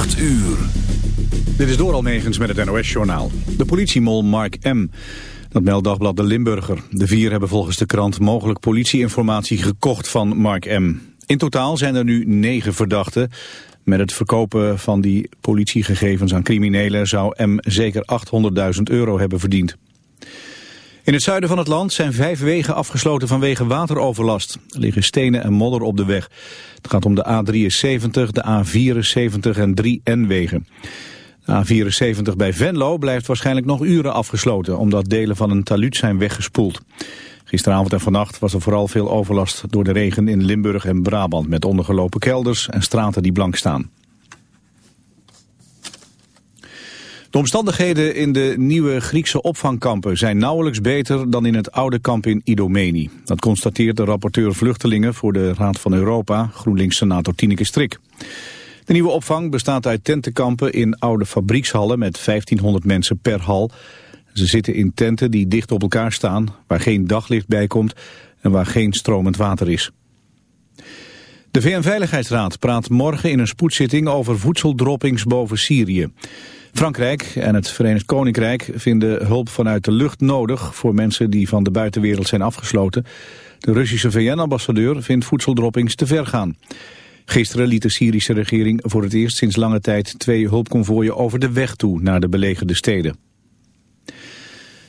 8 uur. Dit is door Almegens met het NOS-journaal. De politiemol Mark M. Dat meldt dagblad De Limburger. De vier hebben volgens de krant mogelijk politieinformatie gekocht van Mark M. In totaal zijn er nu negen verdachten. Met het verkopen van die politiegegevens aan criminelen zou M zeker 800.000 euro hebben verdiend. In het zuiden van het land zijn vijf wegen afgesloten vanwege wateroverlast. Er liggen stenen en modder op de weg. Het gaat om de A73, de A74 en 3N-wegen. De A74 bij Venlo blijft waarschijnlijk nog uren afgesloten... omdat delen van een taluut zijn weggespoeld. Gisteravond en vannacht was er vooral veel overlast door de regen in Limburg en Brabant... met ondergelopen kelders en straten die blank staan. De omstandigheden in de nieuwe Griekse opvangkampen zijn nauwelijks beter dan in het oude kamp in Idomeni. Dat constateert de rapporteur Vluchtelingen voor de Raad van Europa, GroenLinks-senator Tineke Strik. De nieuwe opvang bestaat uit tentenkampen in oude fabriekshallen met 1500 mensen per hal. Ze zitten in tenten die dicht op elkaar staan, waar geen daglicht bij komt en waar geen stromend water is. De VN-veiligheidsraad praat morgen in een spoedzitting over voedseldroppings boven Syrië. Frankrijk en het Verenigd Koninkrijk vinden hulp vanuit de lucht nodig voor mensen die van de buitenwereld zijn afgesloten. De Russische VN-ambassadeur vindt voedseldroppings te ver gaan. Gisteren liet de Syrische regering voor het eerst sinds lange tijd twee hulpconvooien over de weg toe naar de belegerde steden.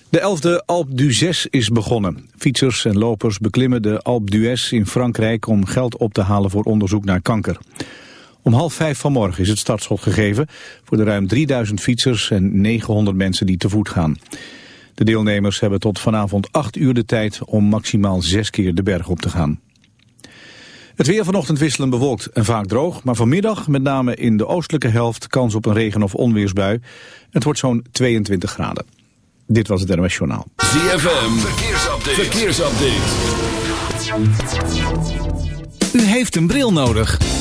De 11e Alpe d'Huez is begonnen. Fietsers en lopers beklimmen de Alpe d'Huez in Frankrijk om geld op te halen voor onderzoek naar kanker. Om half vijf vanmorgen is het startschot gegeven voor de ruim 3000 fietsers en 900 mensen die te voet gaan. De deelnemers hebben tot vanavond 8 uur de tijd om maximaal zes keer de berg op te gaan. Het weer vanochtend wisselen bewolkt en vaak droog, maar vanmiddag met name in de oostelijke helft kans op een regen- of onweersbui. Het wordt zo'n 22 graden. Dit was het NOS Journaal. ZFM, verkeersupdate. verkeersupdate. U heeft een bril nodig.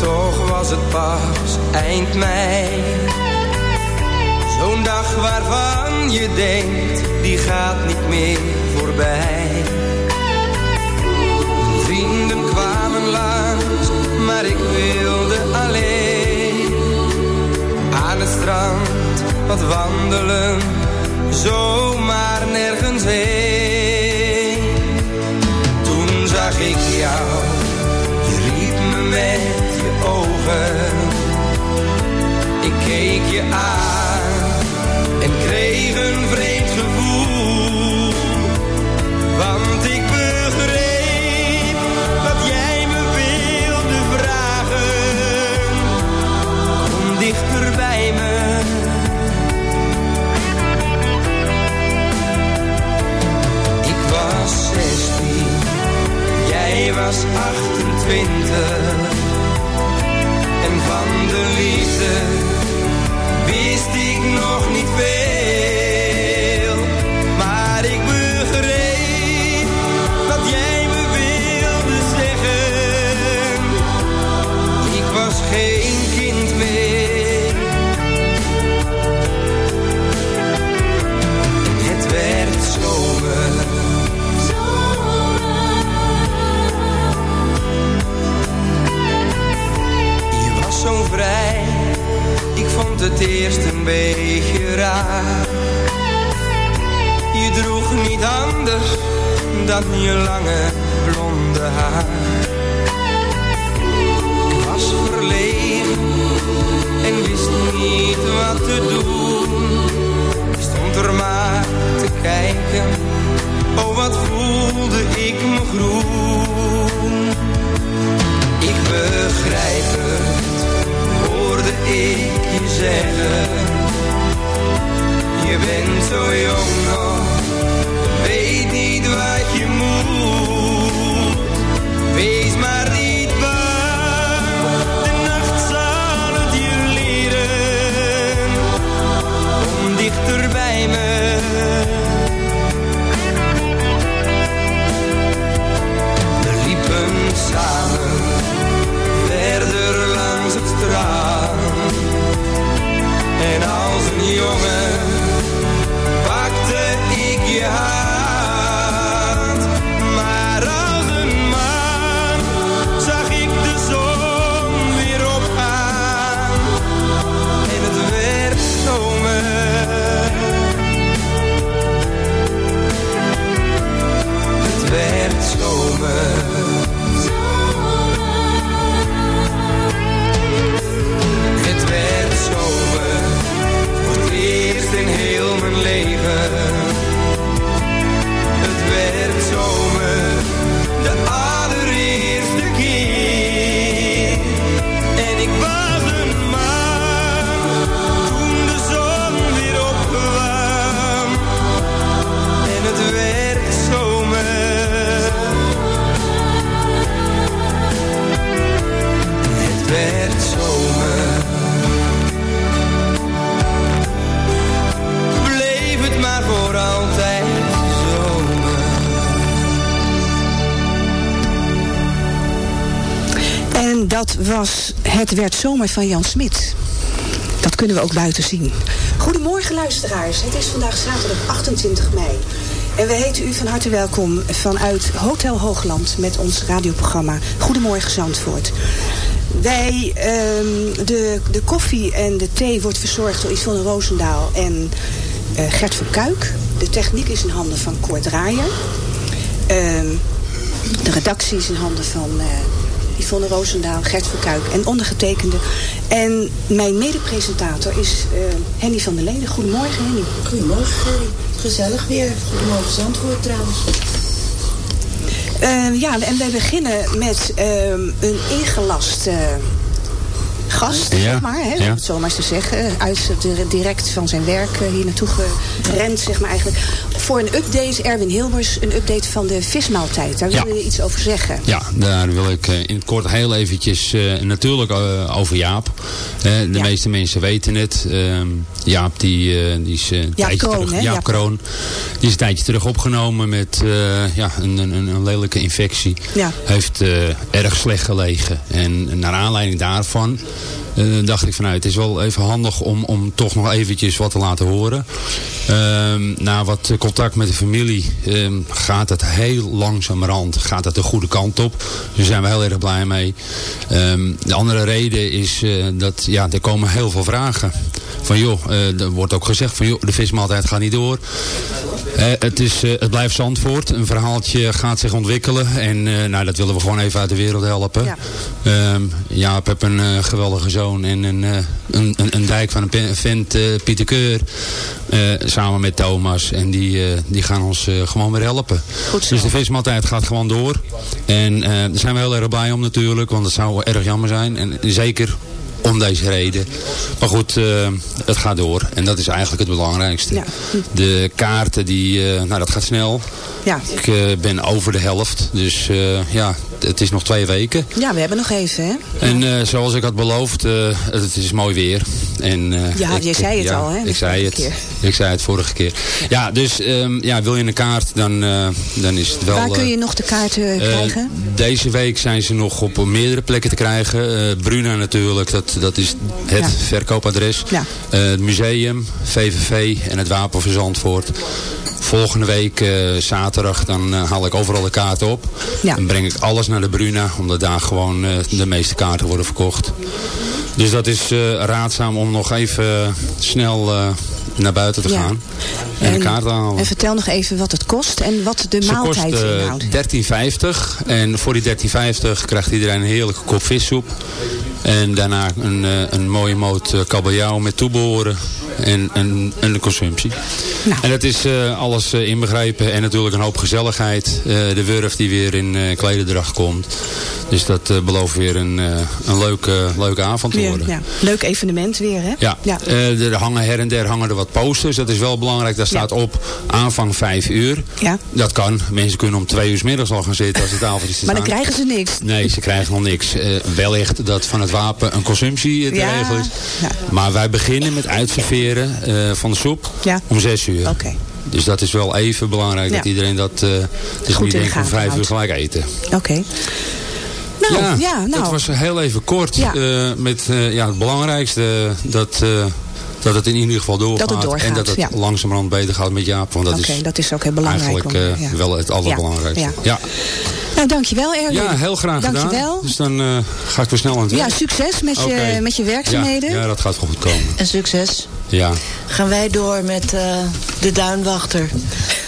Toch was het pas eind mei. Zo'n dag waarvan je denkt, die gaat niet meer voorbij. Vrienden kwamen langs, maar ik wilde alleen. Aan het strand, wat wandelen, zomaar nergens heen. Toen zag ik jou, met je ogen. Ik keek je aan en kreeg een vreemd gevoel. Want ik begreep dat jij me wilde vragen. Kom dichter bij me. Ik was zestien, jij was achtentwintig liefde wist ik nog niet veel. Vond het eerst een beetje raar. Je droeg niet anders dan je lange blonde haar. Ik was verlegen en wist niet wat te doen. Ik stond er maar te kijken, oh wat voelde ik me groen. Ik begrijp het, hoorde ik Je bent zo jong nog, weet niet wat je moet. Wees maar niet bang, de nacht zal het je leren. Kom dichter bij me. Was Het werd zomer van Jan Smit. Dat kunnen we ook buiten zien. Goedemorgen luisteraars. Het is vandaag zaterdag 28 mei. En we heten u van harte welkom vanuit Hotel Hoogland met ons radioprogramma Goedemorgen Zandvoort. Wij, ehm, de, de koffie en de thee wordt verzorgd door Yvonne Roosendaal en eh, Gert van Kuik. De techniek is in handen van Cor Draaier. Ehm, de redactie is in handen van eh, Yvonne Roosendaal, Gert van Kuik en ondergetekende. En mijn medepresentator is eh, Henny van der Leden. Goedemorgen Henny. Goedemorgen, Gerry. Gezellig weer. Goedemorgen Zandvoort trouwens. Eh, ja, en wij beginnen met ehm, een ingelast eh, gast, Ja, zeg maar. Hè, om het zo maar eens te zeggen. Uit, di- direct van zijn werk eh, hier naartoe gerend, zeg maar eigenlijk. Voor een update, Erwin Hilbers, een update van de vismaaltijd. Daar wil je iets over zeggen. Ja, daar wil ik eh, in het kort heel eventjes eh, natuurlijk eh, over Jaap. De Ja. meeste mensen weten het. Ehm, Jaap die, die is een tijdje Kroon, terug. Jaap Jaap Kroon. Die is een tijdje terug opgenomen met ja, een, een, een lelijke infectie. Ja. Heeft erg slecht gelegen. En naar aanleiding daarvan eh, dacht ik van nou, het is wel even handig om, om toch nog eventjes wat te laten horen. Ehm, na wat contact met de familie ehm, gaat het heel langzamerhand gaat het de goede kant op. Daar zijn we heel erg blij mee. Ehm, de andere reden is eh, dat ja, er komen heel veel vragen. Van joh, eh, er wordt ook gezegd van joh, de vismaaltijd gaat niet door. Eh, het, is, eh, het blijft Zandvoort. Een verhaaltje gaat zich ontwikkelen. En nou, dat willen we gewoon even uit de wereld helpen. Ja. Ehm, Jaap heb een geweldige zoon en een, een, een, een dijk van een vent, Pieter Keur. samen met Thomas. En die, die gaan ons gewoon weer helpen. Goed zo. Dus de vismaaltijd gaat gewoon door. En daar zijn we heel erg blij om natuurlijk. Want het zou erg jammer zijn. En zeker om deze reden. Maar goed, eh, het gaat door. En dat is eigenlijk het belangrijkste. Ja. De kaarten, die, eh, nou dat gaat snel. Ja. Ik eh, ben over de helft. Dus ja, het is nog twee weken. Ja, we hebben nog even, hè? En eh, zoals ik had beloofd, eh, het is mooi weer. En, eh, Ja, ik- je zei het ja, al, hè, Ik zei het. keer. Ik zei het vorige keer. Ja, dus ehm, ja, wil je een kaart, dan, dan is het wel... Waar kun je nog de kaarten krijgen? deze week zijn ze nog op meerdere plekken te krijgen. Bruna natuurlijk, dat, dat is het Ja. verkoopadres. Ja. Het museum, VVV en het Wapen van Zandvoort. Volgende week zaterdag dan haal ik overal de kaarten op. Ja. Dan breng ik alles naar de Bruna, omdat daar gewoon eh, de meeste kaarten worden verkocht. Dus dat is eh, raadzaam om nog even eh, snel naar buiten te Ja. gaan. En, een kaart te halen. en vertel nog even wat het kost en wat de Ze maaltijd kost inhoudt. 13,50. En voor die 13,50 krijgt iedereen een heerlijke kop vissoep. En daarna een, eh, een mooie moot eh, kabeljauw met toebehoren. En, en, en de consumptie. Nou. En het is eh, alles eh, inbegrepen. En natuurlijk een hoop gezelligheid. De wurf die weer in klederdracht komt. Dus dat belooft weer een, een leuke, leuke avond te worden. ja. Leuk evenement weer, hè? Ja, ja. er hangen her en der hangen er wat posters. Dat is wel belangrijk. Daar staat op aanvang 5 uur. Ja. Dat kan. Mensen kunnen om twee uur 's middags al gaan zitten als de tafel is te Maar dan krijgen ze niks. Nee, ze krijgen nog niks. Wellicht dat van het wapen een consumptie te Ja, regelen is. ja. Maar wij beginnen met uitserveren eh, van de soep Ja. om 6 uur. Oké. Dus dat is wel even belangrijk dat iedereen dat... eh dus Goed niet van 5 uur gelijk eten. Oké. Nou, ja, nou. dat was heel even kort. Eh, met ja, het belangrijkste dat, dat het in ieder geval doorgaat. Dat het doorgaat, en dat het ja. langzamerhand beter gaat met Jaap. Want dat Oké, is dat is ook heel belangrijk. eigenlijk om, ja. wel het allerbelangrijkste. Ja, Ja, Nou, dankjewel Erwin. ja. heel graag Dankjewel. gedaan. Dus dan eh, ga ik weer snel aan het Ja, werk. succes met je, met je werkzaamheden. Ja, ja, dat gaat wel goed komen. En succes. Ja. Gaan wij door met eh, de duinwachter.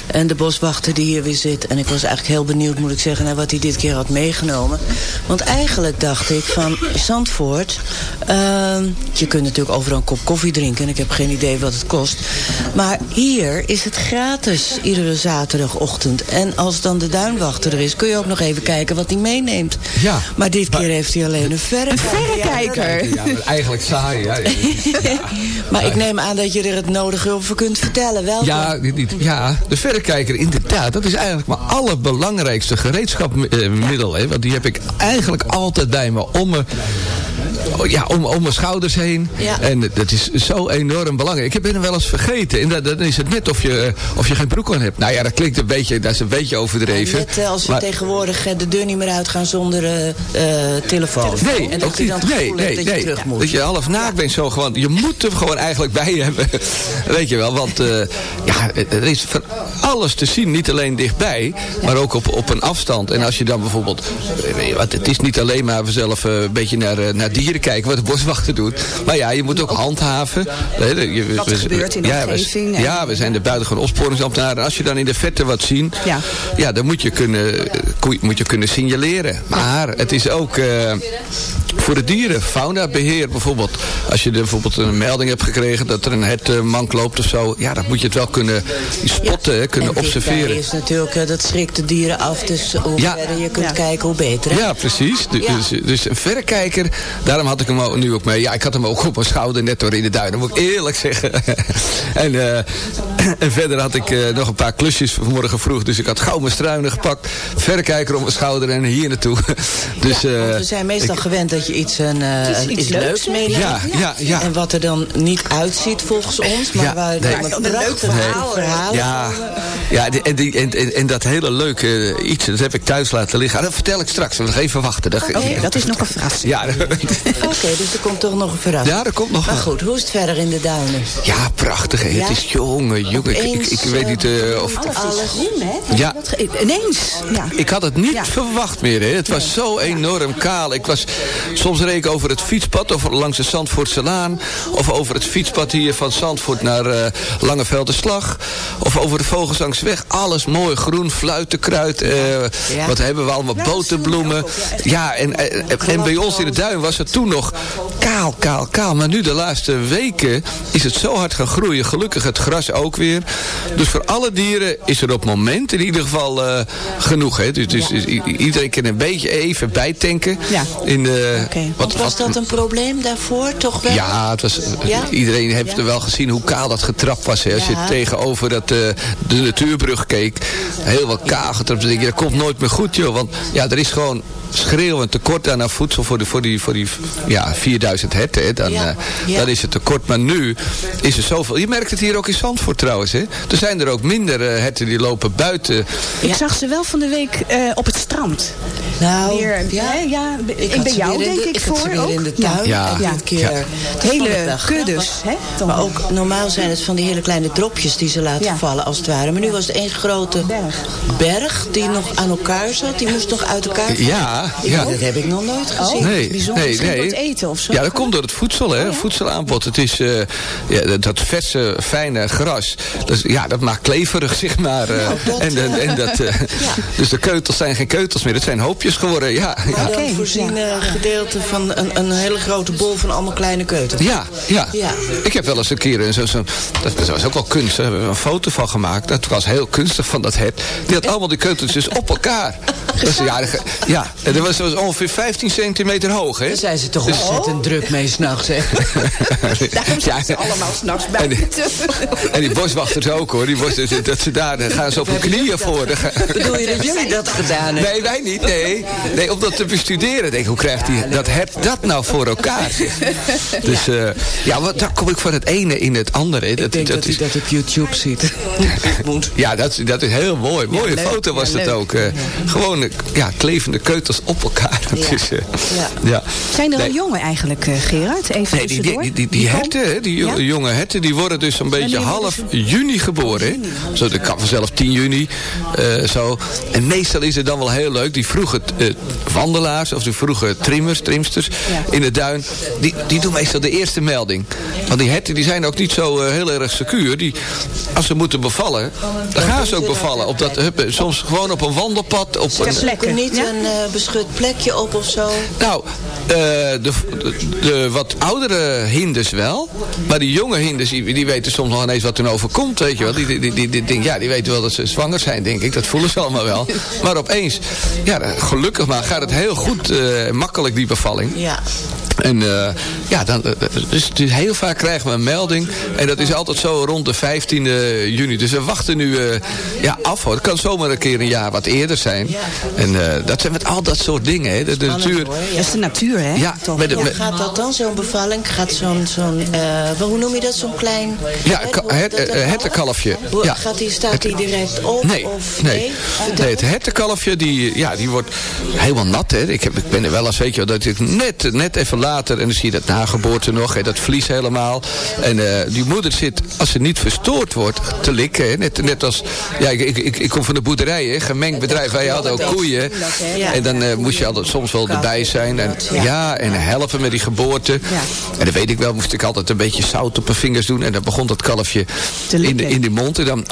En de boswachter die hier weer zit. En ik was eigenlijk heel benieuwd, moet ik zeggen, naar wat hij dit keer had meegenomen. Want eigenlijk dacht ik van Zandvoort. ehm, je kunt natuurlijk overal een kop koffie drinken. En ik heb geen idee wat het kost. Maar hier is het gratis iedere zaterdagochtend. En als dan de duinwachter er is, kun je ook nog even kijken wat hij meeneemt. Ja. Maar dit keer heeft hij alleen een verrekijker. Verrekijker. Ja, eigenlijk saai. Ja, Maar ik neem aan dat je er het nodige over kunt vertellen. Welkom. ja, ja, de verrekijker, inderdaad. Dat is eigenlijk mijn allerbelangrijkste gereedschapmiddel. Hè, want die heb ik eigenlijk altijd bij me. Om me ja, om, om mijn schouders heen. Ja. En dat is zo enorm belangrijk. Ik ben hem wel eens vergeten. En dan, dan is het net of je, of je geen broek aan hebt. Nou ja, dat klinkt een beetje, dat is een beetje overdreven. Net eh, als we Maar- tegenwoordig eh, de deur niet meer uitgaan zonder eh, eh, telefoon. Nee, en dat ook je niet. dan het nee, nee, dat je terug moet. Dat je half naakt bent zo gewoon. Je moet hem gewoon eigenlijk bij hebben. Weet je wel, want eh, ja, er is van alles te zien. Niet alleen dichtbij, maar ook op, op een afstand. En als je dan bijvoorbeeld, eh, wat, het is niet alleen maar zelf eh, een beetje naar, eh, naar dieren kijken, wat de boswachter doet. Maar ja, je moet ook handhaven. Wat er gebeurt in de ja, we- omgeving en- Ja, we zijn de buitengewoon opsporingsambtenaren. Als je dan in de verte wat ziet, Ja. ja, dan moet je kunnen, eh, moet je kunnen signaleren. Maar het is ook eh, voor de dieren, faunabeheer bijvoorbeeld. Als je er bijvoorbeeld een melding hebt gekregen dat er een het mank loopt of zo. Ja, dan moet je het wel kunnen spotten, hè, kunnen en observeren. is natuurlijk, eh, dat schrikt de dieren af. Dus hoe Ja. verder je kunt Ja. kijken, hoe beter. Hè? Ja, precies. Du- Ja. Dus, dus een verrekijker, daarom had ik hem ook nu ook mee. Ja, ik had hem ook op mijn schouder net door in de duinen, moet ik eerlijk zeggen. en, eh, en verder had ik eh, nog een paar klusjes vanmorgen vroeg. Dus ik had gauw mijn struinen gepakt, verrekijker op mijn schouder en hier naartoe. dus, Want eh, we zijn meestal gewend dat je iets, een, eh, Iets- leuks, leuks meeneemt. Ja, ja, ja. En wat er dan niet uitziet volgens ons, maar Ja, waar nee. een leuk prachtig verhaal, verhaal. Ja, ja die- en, die, en, en, en dat hele leuke eh, iets, dat heb ik thuis laten liggen. Ah, Dat vertel ik straks, nog even wachten. Dat, Oké, dat is nog een verrassing. Ja, Oké, dus er komt toch nog een verrassing. ja, er komt nog Maar goed, hoe is het verder in de duinen? Ja, prachtig. Hè. Ja? Het is jongen, jongen. Ik, ik, weet niet eh, of... Alles is groen, hè? Ja. Ineens. Ja. Ik had het niet Ja. verwacht meer. Hè. Het was zo enorm kaal. Ik was, soms reed ik over het fietspad, of langs de Zandvoortse Laan. Of over het fietspad hier van Zandvoort naar eh Langevelde Slag. Of over de Vogelzangsweg. Alles mooi groen, fluitenkruid. eh Ja. Wat hebben we allemaal? Boterbloemen. Ja, en, en, en bij ons in de duin was het toen nog kaal, kaal, kaal. Maar nu de laatste weken is het zo hard gaan groeien. Gelukkig het gras ook weer. Dus voor alle dieren is er op moment in ieder geval eh, genoeg. Hè? Dus, dus iedereen kan een beetje even bijtanken. Ja. In de, Want was dat een probleem daarvoor, toch wel? ja, het was, Ja? iedereen heeft er wel gezien hoe kaal dat getrapt was. Hè. Als je tegenover dat, eh, de natuurbrug keek, heel wat kaal getrapt. Dan denk je, dat komt nooit meer goed, joh. Want ja, er is gewoon schreeuwend tekort aan aan voedsel voor, de, voor die, voor die ja, 4000 herten. Hè. Dan, Ja. eh, Ja. dan is het tekort. Maar nu is er zoveel. Je merkt het hier ook in Zandvoort trouwens. Hè. Er zijn er ook minder eh, herten die lopen buiten. Ik zag ze wel van de week eh, op het strand. Nou, Weer, ja. hè, ja, Ik en had bij ze jou weer in denk de- ik ik had voor ze weer ook. in de tuin. Ja. En Ja. dit keer... Ik Hele kuddes, hè, Maar ook normaal zijn het van die hele kleine dropjes die ze laten Ja. vallen als het ware. Maar nu was het één grote berg. die nog aan elkaar zat. Die moest nog uit elkaar vallen. Ja, Ja. Dat heb ik nog nooit gezien. Nee, bijzonder. nee, nee. het eten of zo? Ja, dat komt door het voedsel, hè. Voedselaanbod. Het is eh, ja, dat- verse, fijne gras. Dus, ja, dat maakt kleverig, zeg maar. eh. dat, en, en, en dat, eh, Dus de keutels zijn geen keutels meer. Het zijn hoopjes geworden, ja. Maar Ja, voorzien gedeelte van een, een hele grote bol van allemaal kleine keutels. ja. ja. Ja. Ik heb wel eens een keer, een zo, zo, dat was ook wel kunst, daar hebben we een foto van gemaakt. Dat was heel kunstig van dat hert. Die had allemaal die keuteltjes op elkaar. Dat is, ja, de- ja, en dat was, dat was ongeveer 15 centimeter hoog, hè. Daar zijn ze toch Dus- ontzettend druk mee s'nachts, hè? Daarom zijn ze allemaal s'nachts En die, buiten. en die boswachters ook hoor. Die bos, dat ze daar dan gaan ze op hun knieën voor. Bedoel je dat jullie dat gedaan hebben? Nee, wij niet. Nee, nee om dat te bestuderen. Denk, hoe krijgt hij dat hert dat nou voor elkaar? Dus eh, ja, wat, daar kom ik van het ene in het andere. Dat, Ik denk dat, is, hij dat op YouTube ziet. Ja, dat, is- dat is heel mooi. Mooie foto was Ja, dat ook. eh, gewoon eh, ja, klevende keutels op elkaar. Ja. is, eh, Ja. ja. Zijn er Nee. al jongen eigenlijk, eh, Gerard? Even Nee, die, die, die, die, die komen- herten, die Ja? jonge herten, die worden dus een beetje Wanneer half juni geboren. Zo, dat kan vanzelf 10 juni. eh, zo. En meestal is het dan wel heel leuk. Die vroege eh, wandelaars of die vroege trimmers, trimsters in de duin. Die, die doen meestal de eerste melding. Want die herten die zijn ook niet zo heel erg secuur. Die, als ze moeten bevallen, dan gaan ze ook bevallen. Op dat, hup, soms gewoon op een wandelpad. Op een, niet een beschut plekje op of zo? nou, eh, de, de, de wat oudere hinders wel. Maar die jonge hinders, die, die weten soms nog ineens wat hun overkomt, weet je wel. Die, die, die, die, die, denk- ja, die weten wel dat ze zwanger zijn, denk ik. Dat voelen ze allemaal wel. Maar opeens, ja, gelukkig maar gaat het heel goed, eh, makkelijk die bevalling. Ja. En eh, ja, dan, dus, dus heel vaak krijgen we een melding. En dat is altijd zo rond de 15e juni. Dus we wachten nu ja, af. Hoor. Het kan zomaar een keer een jaar wat eerder zijn. En dat zijn met al dat soort dingen. Hè. De, de natuur. hoor, Dat is de natuur, hè? Ja, Toch? met de- Ja, met- gaat dat dan, zo'n bevalling? Gaat zo'n, zo'n eh, wel, hoe noem je dat, zo'n klein... Ja, het- dat een eh, kalf? hertenkalfje. Hoe- Ja. Gaat die, staat die direct op? Nee, of, nee. Vertel. nee het hertenkalfje die, ja, die wordt helemaal nat. Hè. Ik, heb, ik ben er wel eens, weet je wel, dat ik net, net even later... en dan zie je dat nageboorte nog, hè, dat vlies helemaal. En eh, die moeder zit, als ze niet verstoord wordt, te likken. Hè. Net, net als, ja, ik, ik, ik, ik kom van de boerderij, hè, gemengd bedrijf. Wij hadden ook koeien. En dan eh, moest je altijd soms wel erbij zijn. En, ja, en helpen met die geboorte. En dan weet ik wel, moest ik altijd een beetje zout op mijn vingers doen. En dan begon dat kalfje in de, in de mond. En dan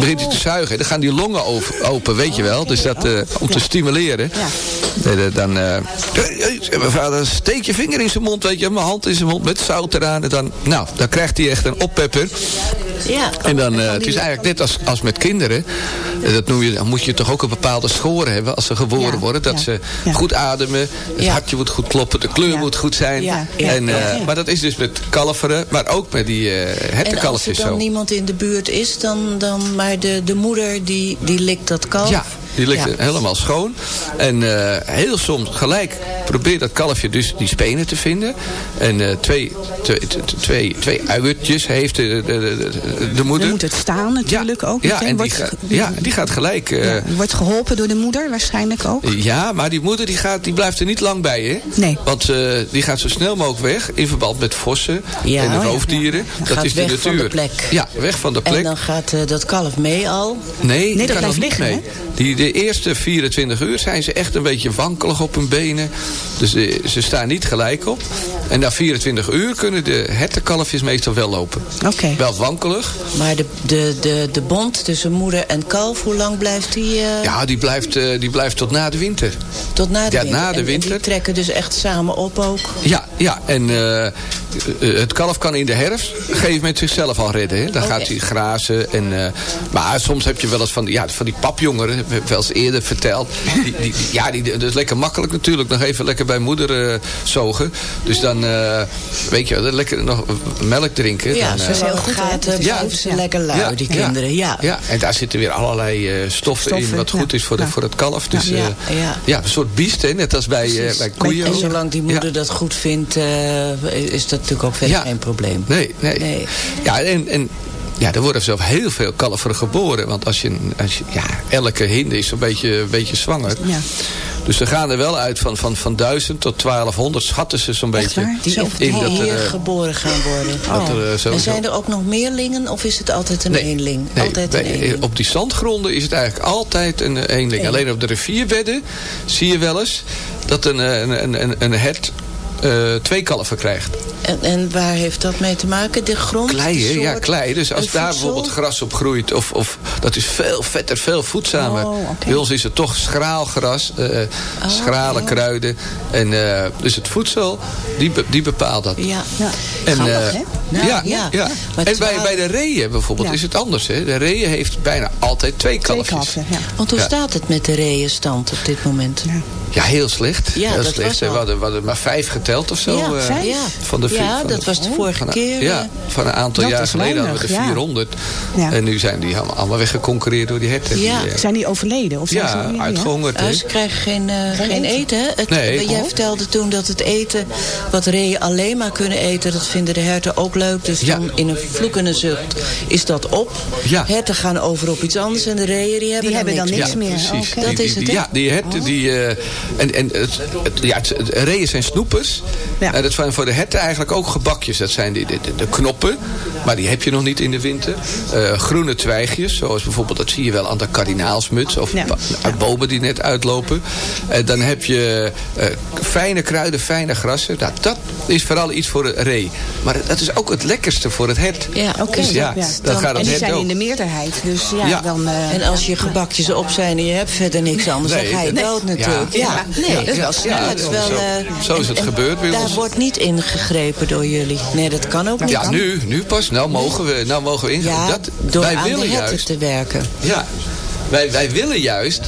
begint hij te zuigen. Dan gaan die longen over- open, weet je wel. Dus dat, eh, om te stimuleren. Eh, dan, mijn vader, steek je vinger in zijn mond, weet je. Mijn hand in zijn mond met zout eraan. En dan, nou, dan krijgt hij echt een oppepper. Ja. En dan, het is eigenlijk net als, als met kinderen. Dat noem je, dan moet je toch ook een bepaalde schoren hebben als ze geboren worden. Dat ja, ja. goed ademen. Het Ja. hartje moet goed kloppen. De kleur moet goed zijn. En, eh. Maar dat is dus met kalveren. Maar ook met die eh En als er hertenkalfjes dan zo. niemand in de buurt is, dan, dan maar de, de moeder die, die likt dat kalf? Ja, die ligt Ja. helemaal schoon. En eh, heel soms gelijk probeert dat kalfje dus die spenen te vinden. En eh, twee, twee, twee, twee uiertjes heeft de, de, de, de Dan moeder. moet het staan natuurlijk ook. Ja, en die, ja, die gaat gelijk... eh, ja, wordt geholpen door de moeder waarschijnlijk ook. Ja, maar die moeder die gaat, die blijft er niet lang bij, hè? Nee. Want eh, die gaat zo snel mogelijk weg in verband met vossen Ja, en roofdieren. Dan Dat is de weg van natuur. de plek. Ja, weg van de plek. En dan gaat eh, dat kalf mee al? Nee, die dat blijft liggen, mee. Die, de eerste 24 uur zijn ze echt een beetje wankelig op hun benen. Dus eh, ze staan niet gelijk op. En na 24 uur kunnen de hertenkalfjes meestal wel lopen. Oké. Wel wankelig. Maar de, de, de, de bond tussen moeder en kalf, hoe lang blijft die? eh, Ja, die blijft, eh, die blijft tot na de winter. Tot na de ja, winter. na de En- en winter. die trekken dus echt samen op ook. Ja, ja. en het kalf kan in de herfst op een gegeven moment zichzelf al redden. Hè. Dan gaat hij grazen. En, eh, maar soms heb je wel eens van, die- ja, van die papjongeren, heb ik wel eens eerder verteld. Die, die, die- ja, die, dat is lekker makkelijk natuurlijk. Nog even lekker bij moeder eh, zogen. Dus dan, eh, weet je wel, lekker nog melk drinken. Ja, dan, zo eh, heel goed. Gaat, eh, Ja. ze lekker lui, die kinderen. Ja. ja, en daar zitten weer allerlei eh, stoffen, in wat goed ja. is voor, de, Ja. voor het kalf. Dus, Ja, eh, ja. ja, een soort biest, hè, net als bij, eh, bij koeien. En zolang die moeder Ja. dat goed vindt, eh, is dat natuurlijk ook verder Ja. geen probleem. Nee, nee. Nee. Ja, en, en ja, er worden zelf heel veel kalveren geboren. Want als je, als je ja, elke hinde is een beetje, een beetje zwanger. Ja. Dus ze gaan er wel uit van, van, van 1000 tot 1200 schatten ze zo'n beetje. Die, in dat er, hier eh, geboren gaan worden. er, eh, en sowieso- zijn er ook nog meerlingen of is het altijd een eenling? nee, altijd bij- een eenling. op die zandgronden is het eigenlijk altijd een eenling. Alleen op de rivierbedden zie je wel eens dat een, eh, een, een, een, een hert eh, twee kalven krijgt. En, en waar heeft dat mee te maken? De grond? Klei, de hè? Ja, klei. Dus als daar voedsel? bijvoorbeeld gras op groeit, of, of dat is veel vetter, veel voedzamer. Oh. Bij ons is het toch schraal gras, eh, schrale ja. kruiden. En, eh, dus het voedsel, die, be- die bepaalt dat. Ja. Ja. En, Grappig, eh, hè? Nou, ja, ja. ja. Maar En bij, bij de reeën bijvoorbeeld Ja. is het anders. Hè? De reeën heeft bijna altijd twee Twee kalfjes. kalven, ja. Want hoe Ja. staat het met de reeënstand op dit moment? Ja. Ja, heel slecht. Ja, heel dat slecht. was we, hadden, we hadden maar vijf geteld of zo. Ja, eh. Van de vi- Ja, van dat de- was de vorige van keer, Ja, eh. van een aantal Dat jaar geleden hadden we er ja. 400. Ja. En nu zijn die allemaal, allemaal weggeconcureerd door die herten. Ja. Die, Zijn die overleden? Of zijn ja, ze, uitgehongerd. hè. Uh, ze krijgen geen, eh, geen eten. hè? Het, Nee. Jij Oh. vertelde toen dat het eten, wat reeën alleen maar kunnen eten, dat vinden de herten ook leuk. Dus Ja. dan in een vloek en een zucht is dat op. Ja. Herten gaan over op iets anders en de reeën die hebben, Die hebben dan niks ja, meer. precies. Oké. Die- Dat die- is het, hè? Ja, die herten, die... eh, en, en het, het- ja, het, het- reeën zijn snoepers. Ja. En dat zijn voor de herten eigenlijk ook gebakjes. Dat zijn die, de, de, de knoppen, maar die heb je nog niet in de winter. Eh, groene twijgjes, zoals bijvoorbeeld, dat zie je wel aan de kardinaalsmuts. Of bomen die net uitlopen. En dan heb je eh, fijne kruiden, fijne grassen. Nou, dat is vooral iets voor de ree. Maar dat is ook het lekkerste voor het hert. Ja, Oké, Dus ja, ja. dat gaat En het die hert zijn ook. in de meerderheid. Dus ja, Ja. dan... eh, En als je gebakjes op zijn en je hebt verder niks anders, Nee, dan ga je dood natuurlijk. Ja. Nee, dat is wel snel. zo- eh, zo is het en gebeurd bij Daar ons. wordt niet ingegrepen door jullie. Nee, dat kan ook niet. Ja, nu, nu pas. Nou mogen we, nou mogen we. Ja, dat, door wij aan willen de herten juist. te werken. Ja, wij, wij willen juist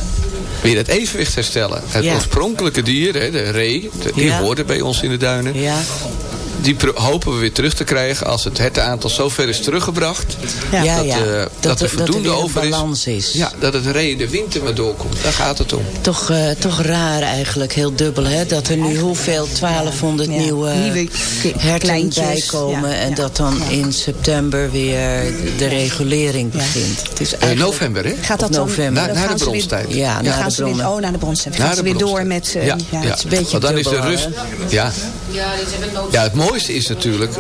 weer het evenwicht herstellen. Het Ja. oorspronkelijke dier, hè, de ree, die Ja. hoorde bij ons in de duinen. Ja. Die hopen we weer terug te krijgen als het hertenaantal zo ver is teruggebracht. Ja, ja. Dat, eh, Dat dat, er- dat voldoende een over is. balans is. Ja, dat het ree de winter maar doorkomt. Daar gaat het om. Toch, eh, toch raar eigenlijk, heel dubbel hè. Dat er nu hoeveel 1200 Ja, nieuwe, nieuwe herten bijkomen. ja, en ja. dat dan in september weer de regulering begint. Het is Eh, eigenlijk november, hè? Gaat dat dan. Na- naar de bronstijd. Ja, Dan naar gaan de ze weer, oh, naar de bronstijd. Gaan ze weer door met... eh, ja, ja. ja. het is een beetje Want dan is de rust. Ja. Ja, het mooiste is natuurlijk.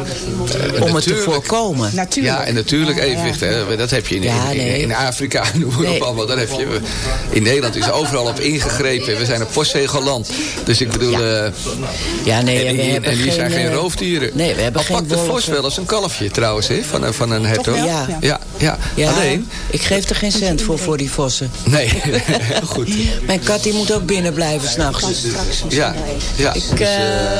eh, Om het te voorkomen. Natuurlijk. Ja, en natuurlijk evenwicht. Hè. Dat heb je in, Ja, in, nee. in Afrika, noem maar op allemaal. Dat heb je. In Nederland is overal op ingegrepen. We zijn een postzegelland. Dus ik bedoel... Ja. eh, Ja, nee, en, we die- hebben en geen, zijn geen eh, roofdieren. Nee, we hebben Al geen pakt de vos wel eens een kalfje trouwens, hè, van, een- van een hertog. Ja. Ja. Ja, Alleen... ik geef er geen cent voor, voor die vossen. Nee, heel goed. Mijn kat die moet ook binnen blijven s'nachts. Ja, ja. Ik, dus,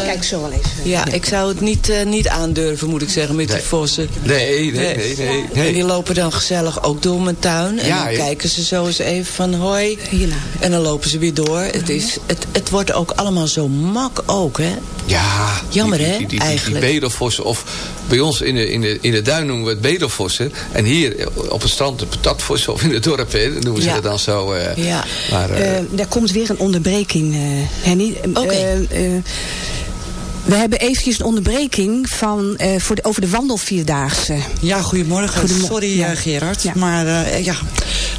Kijk zo wel even. Ja, ik zou het niet, eh, niet aandurven, moet ik zeggen, met die vossen. nee, nee, nee, nee. nee. En die lopen dan gezellig ook door mijn tuin. En Ja, dan ja. kijken ze zo eens even van hoi. Hierna. En dan lopen ze weer door. Het, is, het, het wordt ook allemaal zo mak ook, hè? Ja, Jammer, hè, die, die, die, eigenlijk. Die bedelvossen, of bij ons in de, in, de, in de duin noemen we het bedelvossen. En hier op het strand de patatvossen, of in het dorp, hè, noemen ze Ja. het dan zo. eh, Ja. Maar, eh, Eh, er komt weer een onderbreking, eh Henny. Eh, Oké. eh, eh, we hebben eventjes een onderbreking van, eh, voor de, over de wandelvierdaagse. Ja, goedemorgen. Goedemorgen. Sorry Ja. eh, Gerard, Ja. maar eh, ja,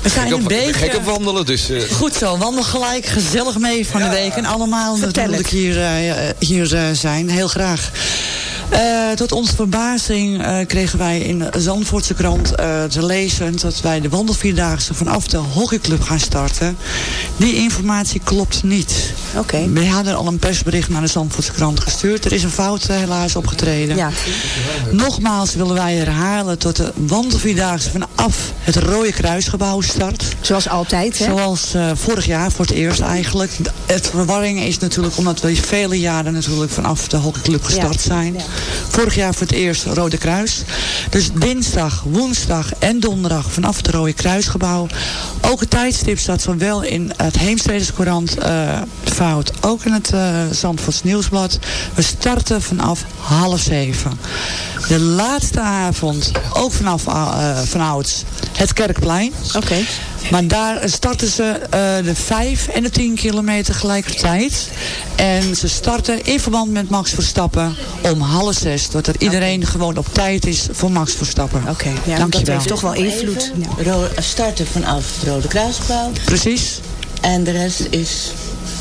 we zijn een op, beetje... gek op wandelen, dus... eh, Goed zo, wandel gelijk gezellig mee van de week. En allemaal Vertel natuurlijk het. hier, eh, hier zijn. Heel graag. Eh, tot onze verbazing eh, kregen wij in de Zandvoortse krant eh, te lezen dat wij de wandelvierdaagse vanaf de hockeyclub gaan starten. Die informatie klopt niet. Oké. We hadden al een persbericht naar de Zandvoortse krant gestuurd. Er is een fout helaas opgetreden. Ja. Nogmaals willen wij herhalen tot de wandelvierdaagse vanaf het Rode Kruisgebouw start. Zoals altijd, hè? Zoals vorig jaar voor het eerst eigenlijk. Het verwarring is natuurlijk omdat we vele jaren natuurlijk vanaf de hockeyclub gestart Ja. zijn. Vorig jaar voor het eerst Rode Kruis. Dus dinsdag, woensdag en donderdag vanaf het Rode Kruisgebouw. Ook het tijdstip staat zowel in het Heemsteders Courant eh, fout. Ook in het eh Zandvoorts Nieuwsblad. We starten vanaf half zeven. De laatste avond, ook vanaf uh, vanouds, het Kerkplein. Oké. Maar daar starten ze eh, de 5 en de 10 kilometer gelijkertijd. En ze starten in verband met Max Verstappen om half zes. Zodat iedereen gewoon op tijd is voor Max Verstappen. Oké, ja, dat heeft toch wel invloed. Ja. Starten vanaf het Rode Kruisgebouw. Precies. En de rest is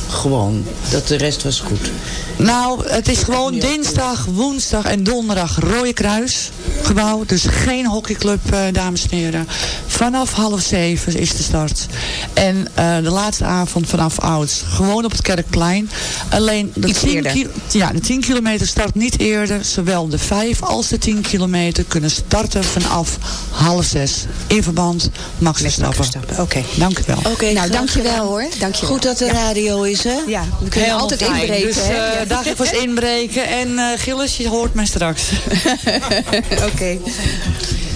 gewoon. Dat de rest was goed. Nou, het is gewoon dinsdag, woensdag en donderdag Rode Kruis gebouw. Dus geen hockeyclub, eh, dames en heren. Vanaf half zeven is de start. En eh, de laatste avond vanaf ouds. Gewoon op het Kerkplein. Alleen de Iets 10, eerder. ki- ja, de 10 kilometer start niet eerder. Zowel de 5 als de 10 kilometer kunnen starten vanaf half zes. In verband Max Verstappen. Oké. Dank u wel. Oké, Nou, graag dankjewel gedaan. hoor. Dankjewel. Goed dat er radio is, hè? Ja, we kunnen Helemaal altijd fijn. inbreken. Dus hè? eh Ja. dag was inbreken. En eh Gilles, je hoort mij straks. Oké.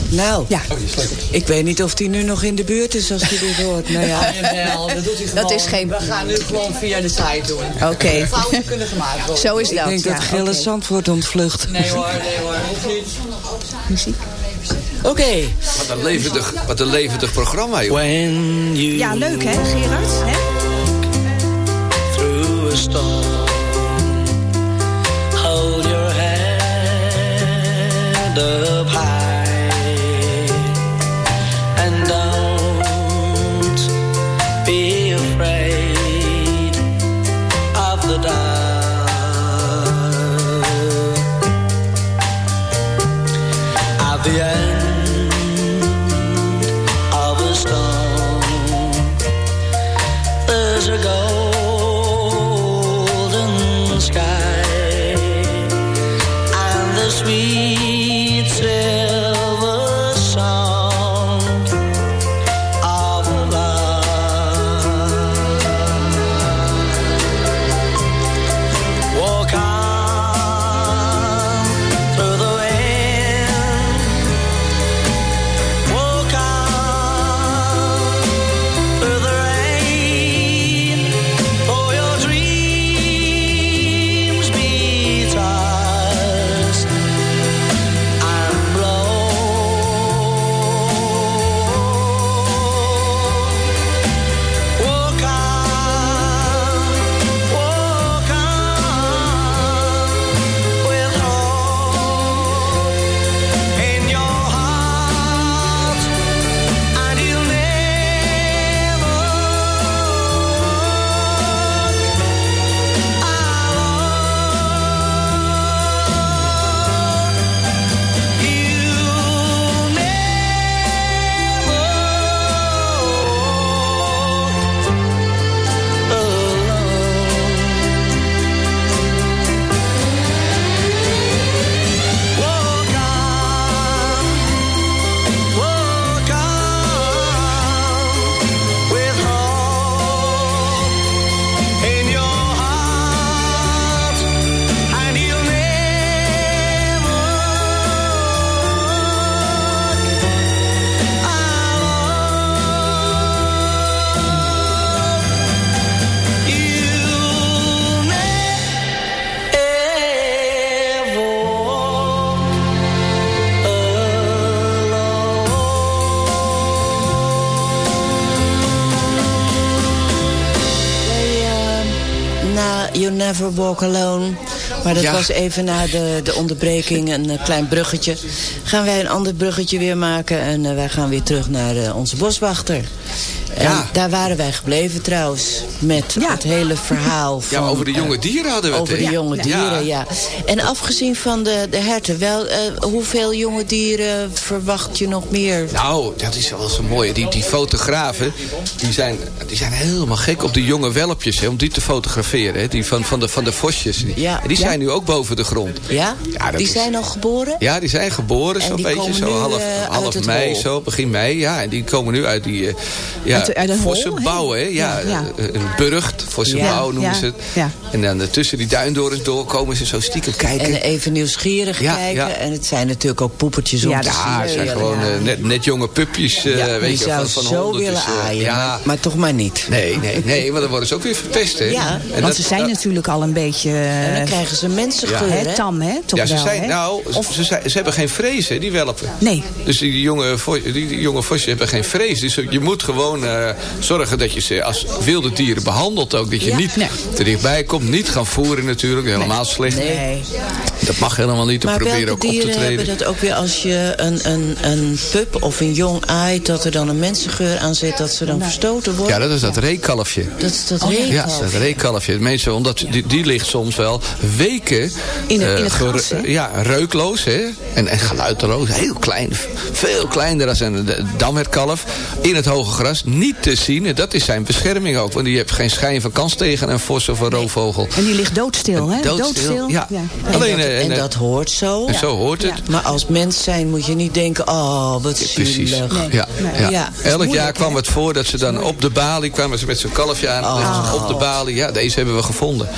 Nou, Ja. ik weet niet of hij nu nog in de buurt is als hij dit hoort. Nou ja. Jawel, dat doet hij Dat is geen... We gaan nu gewoon via de site doen. Oké. Fouten kunnen gemaakt worden. Zo is Ik dat. denk ja. dat Gilles Oké. Zandvoort ontvlucht. Nee hoor, nee hoor. Hoeft niet. Muziek. Oké. Wat een levendig, wat een levendig programma, joh. Ja, leuk hè, Gerard? Hè? Walk Alone. Maar dat Ja. was even na de, de onderbreking een eh, klein bruggetje. Gaan wij een ander bruggetje weer maken. En eh, wij gaan weer terug naar eh, onze boswachter. En daar waren wij gebleven trouwens. Met het hele verhaal van... Ja, over de jonge dieren hadden we het. Over de jonge Ja. dieren, ja. En afgezien van de, de herten, wel, eh, hoeveel jonge dieren verwacht je nog meer? Nou, dat is wel zo mooi. Die, die fotografen, die zijn, die zijn helemaal gek op die jonge welpjes, hè, om die te fotograferen. Hè, die van, van, de, van de vosjes. Ja. En die zijn nu ook boven de grond. Ja? Ja, die is- zijn al geboren? Ja, die zijn geboren En zo'n beetje, komen zo nu, half, eh, uit half het mei, hol. zo begin mei. Ja, en die komen nu uit die eh, ja, Uit een hol, Vossenbouw, hè? Ja, eh, een burcht, Vossenbouw Ja, noemen ja, ze het. En dan tussen die duindorens door komen ze zo stiekem kijken. En even nieuwsgierig kijken. En het zijn natuurlijk ook poepertjes om Ja, te zien. Ja, het zijn gewoon eh, net, net jonge pupjes, eh, weet je, zou van, van zo honden. willen Dus, aaien, ja, maar, maar toch maar niet. Nee, nee, nee, want dan worden ze ook weer verpest, hè? Ja, En Want dat- ze zijn dat- natuurlijk al een beetje... En dan krijgen ze mensengeur, hè, hè? tam, hè? Toch ja, ze wel, zijn, hè? nou, ze, zijn- ze hebben geen vrees, hè, die welpen. Nee. Dus die jonge, die jonge vosjes hebben geen vrees. Dus je moet gewoon eh, zorgen dat je ze als wilde dieren behandelt ook. Dat je Ja. niet Nee. te dichtbij komt. Niet gaan voeren natuurlijk, helemaal slecht. Nee. Dat mag helemaal niet. Te Maar proberen ook op te dieren treden. hebben dat ook weer als je een, een, een pup of een jong aait... dat er dan een mensengeur aan zit, dat ze dan verstoten worden? Ja, dat is dat reekalfje. Dat is dat Oh, ja. Ja, reekalf. dat reekalfje. Meeste, omdat die, die ligt soms wel weken... In het- eh, in het gere- gras? Ja, reukloos hè? En, en geluidloos. Heel klein. Veel kleiner dan een de- damherkalf. In het hoge gras. Niet te zien. En dat is zijn bescherming ook. Want die heeft geen schijn van kans tegen een vos of een roofvogel. En die ligt doodstil, hè? Doodstil, ja. En, Alleen, dat, eh, en eh, dat hoort zo. En zo hoort het. Maar als mens zijn moet je niet denken... oh, wat Precies. zielig. Ja, ja. Ja, Elk jaar kwam hè? het voor dat ze dan op de balie kwamen ze met zo'n kalfje aan. Oh. Op de balie. Ja, deze hebben we gevonden.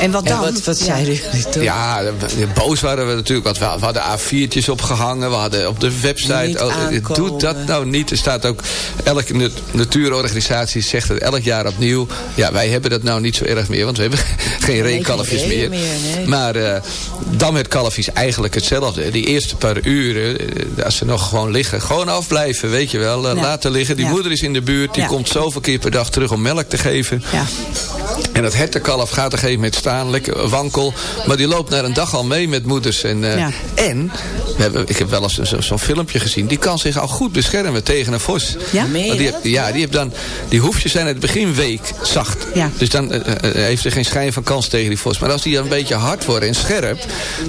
En wat En dan? wat, wat Ja. zeiden jullie toen? Ja, boos waren we natuurlijk. Want we, hadden A4'tjes opgehangen. We hadden op de website... Oh, aankomen. doe dat nou niet. Er staat ook... Elke nat- natuurorganisatie zegt het elk jaar opnieuw. Ja, wij hebben dat nou niet zo erg meer. Want we hebben geen reekalfjes geen meer. meer, nee. Maar eh damherkalf is eigenlijk hetzelfde. Die eerste paar uren, eh, als ze nog gewoon liggen... gewoon afblijven, weet je wel. eh, Ja. Laten liggen. Die Ja. moeder is in de buurt. Die Ja. komt zoveel keer per dag terug om melk te geven. Ja. En dat hertenkalf gaat een gegeven moment staan, lekker wankel. Maar die loopt na een dag al mee met moeders. En, eh, Ja. en we hebben, ik heb wel eens zo- zo'n filmpje gezien. Die kan zich al goed beschermen tegen een vos. Ja? Meen je Want die heeft, ja, die, heeft dan, die hoefjes zijn in het begin week zacht. Ja. Dus dan eh, eh, heeft ze geen schijn van kans tegen die vos. Maar als die dan een beetje hard wordt en scherp...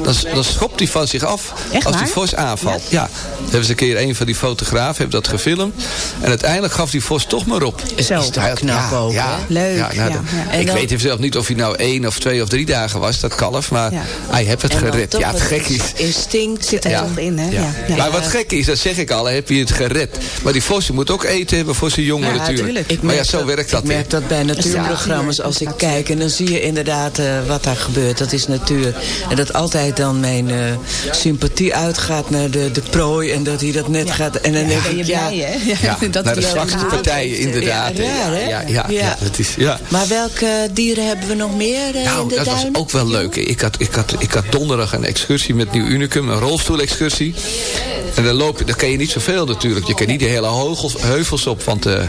dan, dan schopt die van zich af Echt als die vos aanvalt. Ja. Dan hebben ze een keer een van die fotografen heeft dat gefilmd. En uiteindelijk gaf die vos toch maar op. Zo. Knap ja, ook, ja. hè? Leuk, Ja, nou, ja, ja. Ik dan- weet even zelf niet of hij nou één of twee of drie dagen was, dat kalf. Maar Ja. hij heeft het gered. Ja, het gek is... Instinct Zit er Ja. toch in, hè? Ja. Ja. Ja. Maar wat gek is, dat zeg ik al, heb je het gered. Maar die vossen moet ook eten hebben voor zijn jongen Ja, natuurlijk. Ik maar ja, zo werkt dat. Ik merk dat bij natuurprogramma's als ik kijk. En dan zie je inderdaad eh, wat daar gebeurt. Dat is natuur. En dat altijd dan mijn eh, sympathie uitgaat naar de, de prooi. En dat hij dat net gaat. En dan denk Ben je ik, ja. dat naar de zwakste partijen inderdaad. Ja? Ja, ja, ja, Ja. dat is, ja. Maar welke dieren hebben we nog meer eh, Nou, dat was ook wel leuk. Ik had, ik, had, ik had donderdag een excursie met Nieuw Unicum, een rolstoelexcursie. En dan loop je, dan kan je niet zoveel natuurlijk. Je kan niet de hele heugels, heuvels op. Want eh,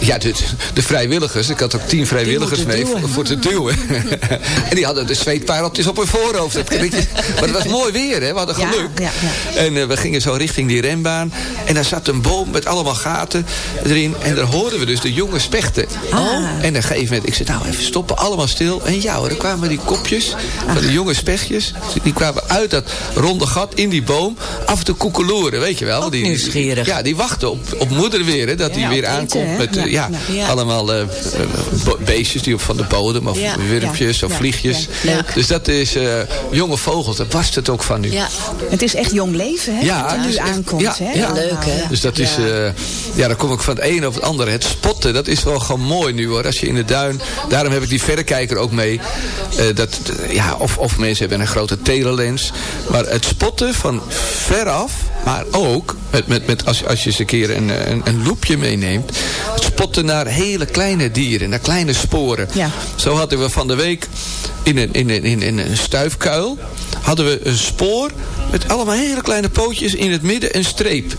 ja, de, de vrijwilligers, ik had ook tien vrijwilligers mee duwen. voor, te duwen. en die hadden de zweetpareltjes op hun voorhoofd. Dat weet je. Maar het was mooi weer, hè? we hadden geluk. ja, ja. En eh, we gingen zo richting die rembaan. En daar zat een boom met allemaal gaten erin. En daar hoorden we dus de jonge spechten. Ah. En op een gegeven moment, ik zei nou even stoppen, allemaal stil. En ja hoor, er kwamen die kopjes van de jonge spechtjes. Die kwamen uit dat ronde gat in die boom. Af en toe weet je wel. Ook die, nieuwsgierig. Ja, die wachten op, op moeder weer. Hè, dat die Ja, weer eten, aankomt met eh, Ja, allemaal eh, eh, beestjes die op van de bodem. Of Ja. wurmpjes Ja, of ja, vliegjes. Dus dat is eh, jonge vogels. Daar past het ook van nu. Ja, Het is echt jong leven, hè? Ja, er het nu aankomt, ja, hè? ja. allemaal, Leuk, hè? ja. Dus dat is, eh, ja, dan kom ik van het een op het andere. Het spotten, dat is wel gewoon mooi nu hoor. Als je in de duin, daarom heb ik die verrekijker ook mee. Eh, dat, ja, of, of mensen hebben een grote telelens. Maar het spotten van veraf, maar ook met, met, met als, als je eens een keer een, een, een loepje meeneemt. Het spotten naar hele kleine dieren, naar kleine sporen. Ja. Zo hadden we van de week in een, in een, in een stuifkuil hadden we een spoor met allemaal hele kleine pootjes in het midden een streep.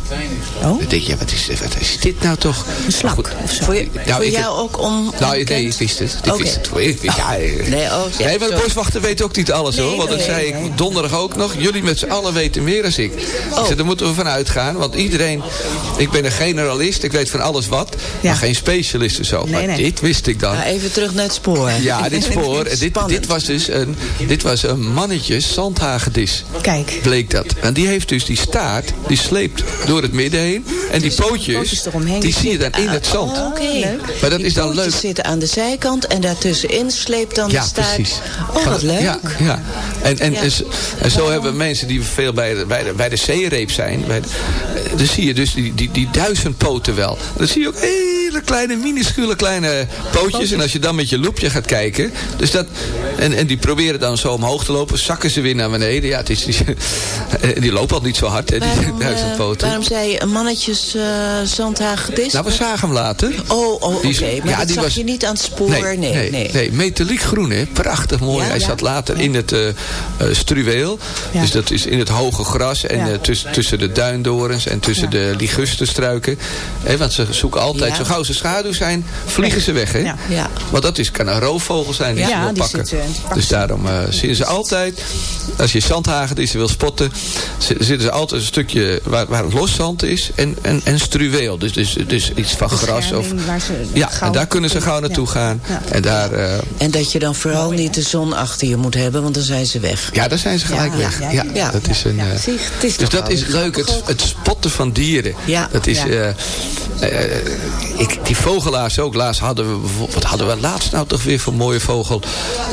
Oh? Dan denk je, wat is, wat is dit nou toch? Een slak Goed. of zo. Voor, je, Nou, voor ik- jou ook om... Nou, nee, ik wist het. Ik wist het. Ik, ja, Nee, oh, ja, nee, maar de boswachter weet ook niet alles hoor. Want dat nee, zei ik donderdag ook nog. Jullie met z'n allen weten meer dan ik. Ik zei, daar moeten we van uitgaan. Want iedereen... Ik ben een generalist. Ik weet van alles wat. Maar geen specialist of zo. maar nee. dit wist ik dan. Maar even terug naar het spoor. Ja, dit spoor. Dit, dit was dus een, dit was een mannetje zandhagedis. Kijk. Bleek dat. En die heeft dus die staart, die sleept door het midden heen. En die pootjes, pootjes die zie je dan in het zand. Oh, Oké. Maar dat Die is dan leuk. zitten aan de zijkant en daartussenin sleept dan Ja, de staart. precies. Oh, wat leuk. Ja, ja. En, en, Ja. en, zo- en zo hebben mensen die veel bij de, bij de, bij de zeereep zijn. Bij de, dan zie je dus die, die, die duizendpoten wel. Dan zie je ook hele kleine, minuscule kleine pootjes. En als je dan met je loepje gaat kijken. Dus dat, en, en die proberen dan zo omhoog te lopen. Zakken ze weer naar beneden. Ja, het is, die, die lopen al niet zo hard, hè, die Waarom, eh, duizendpoten. waarom zei mannetjes eh zandhagedis? Nou, we zagen hem later. Oh, oh oké. Maar ja, dat die zag was- je niet aan het spoor? Nee, nee. nee, nee. metaliek groen, hè? Prachtig mooi. Ja, Hij ja. zat later in het eh eh, struweel. Dus dat is in het hoge gras en Ja. eh, tuss- tussen de duindorens en tussen de ligusterstruiken. Hè, want ze zoeken altijd, zo gauw ze schaduw zijn, vliegen ze weg. Hè? Ja. Ja. Want dat is, kan een roofvogel zijn die Ja, ze wil die pakken. zit, eh, dus daarom eh, zien ze altijd, als je zandhagen die ze wil spotten, zi- zitten ze altijd een stukje waar, waar het los zand is en, en, en struweel. Dus, dus, dus iets van gras. Of, Bescherming waar ze ja, en daar kunnen ze gauw naartoe Ja. gaan. En daar, eh, En dat je dan vooral niet de zon achter je moet hebben, want dan zijn ze weg. ja, daar zijn ze gelijk weg. ja, dat is een, eh, dus dat is leuk, het, het spotten van dieren. Ja. Dat is, eh, eh, ik, die vogelaars ook. Laatst hadden we, wat hadden we laatst nou toch weer voor mooie vogel?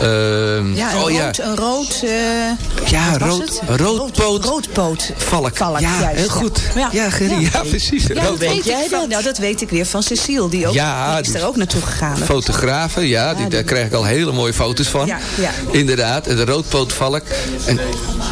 Ehm, Ja, een oh ja, rood, een rood, eh, Ja, rood- roodpoot- roodpoot. valk. Valk, ja, juist, heel goed. Ja, Gerrie, ja, precies. Ja, dat Roodpoot. weet jij van, nou, dat weet ik weer van Cecile. Die, ook, Ja, die is er ook naartoe gegaan. Fotografen, ja, die, daar krijg ik al hele mooie foto's van. Ja, ja. Inderdaad, de roodpootvalk. En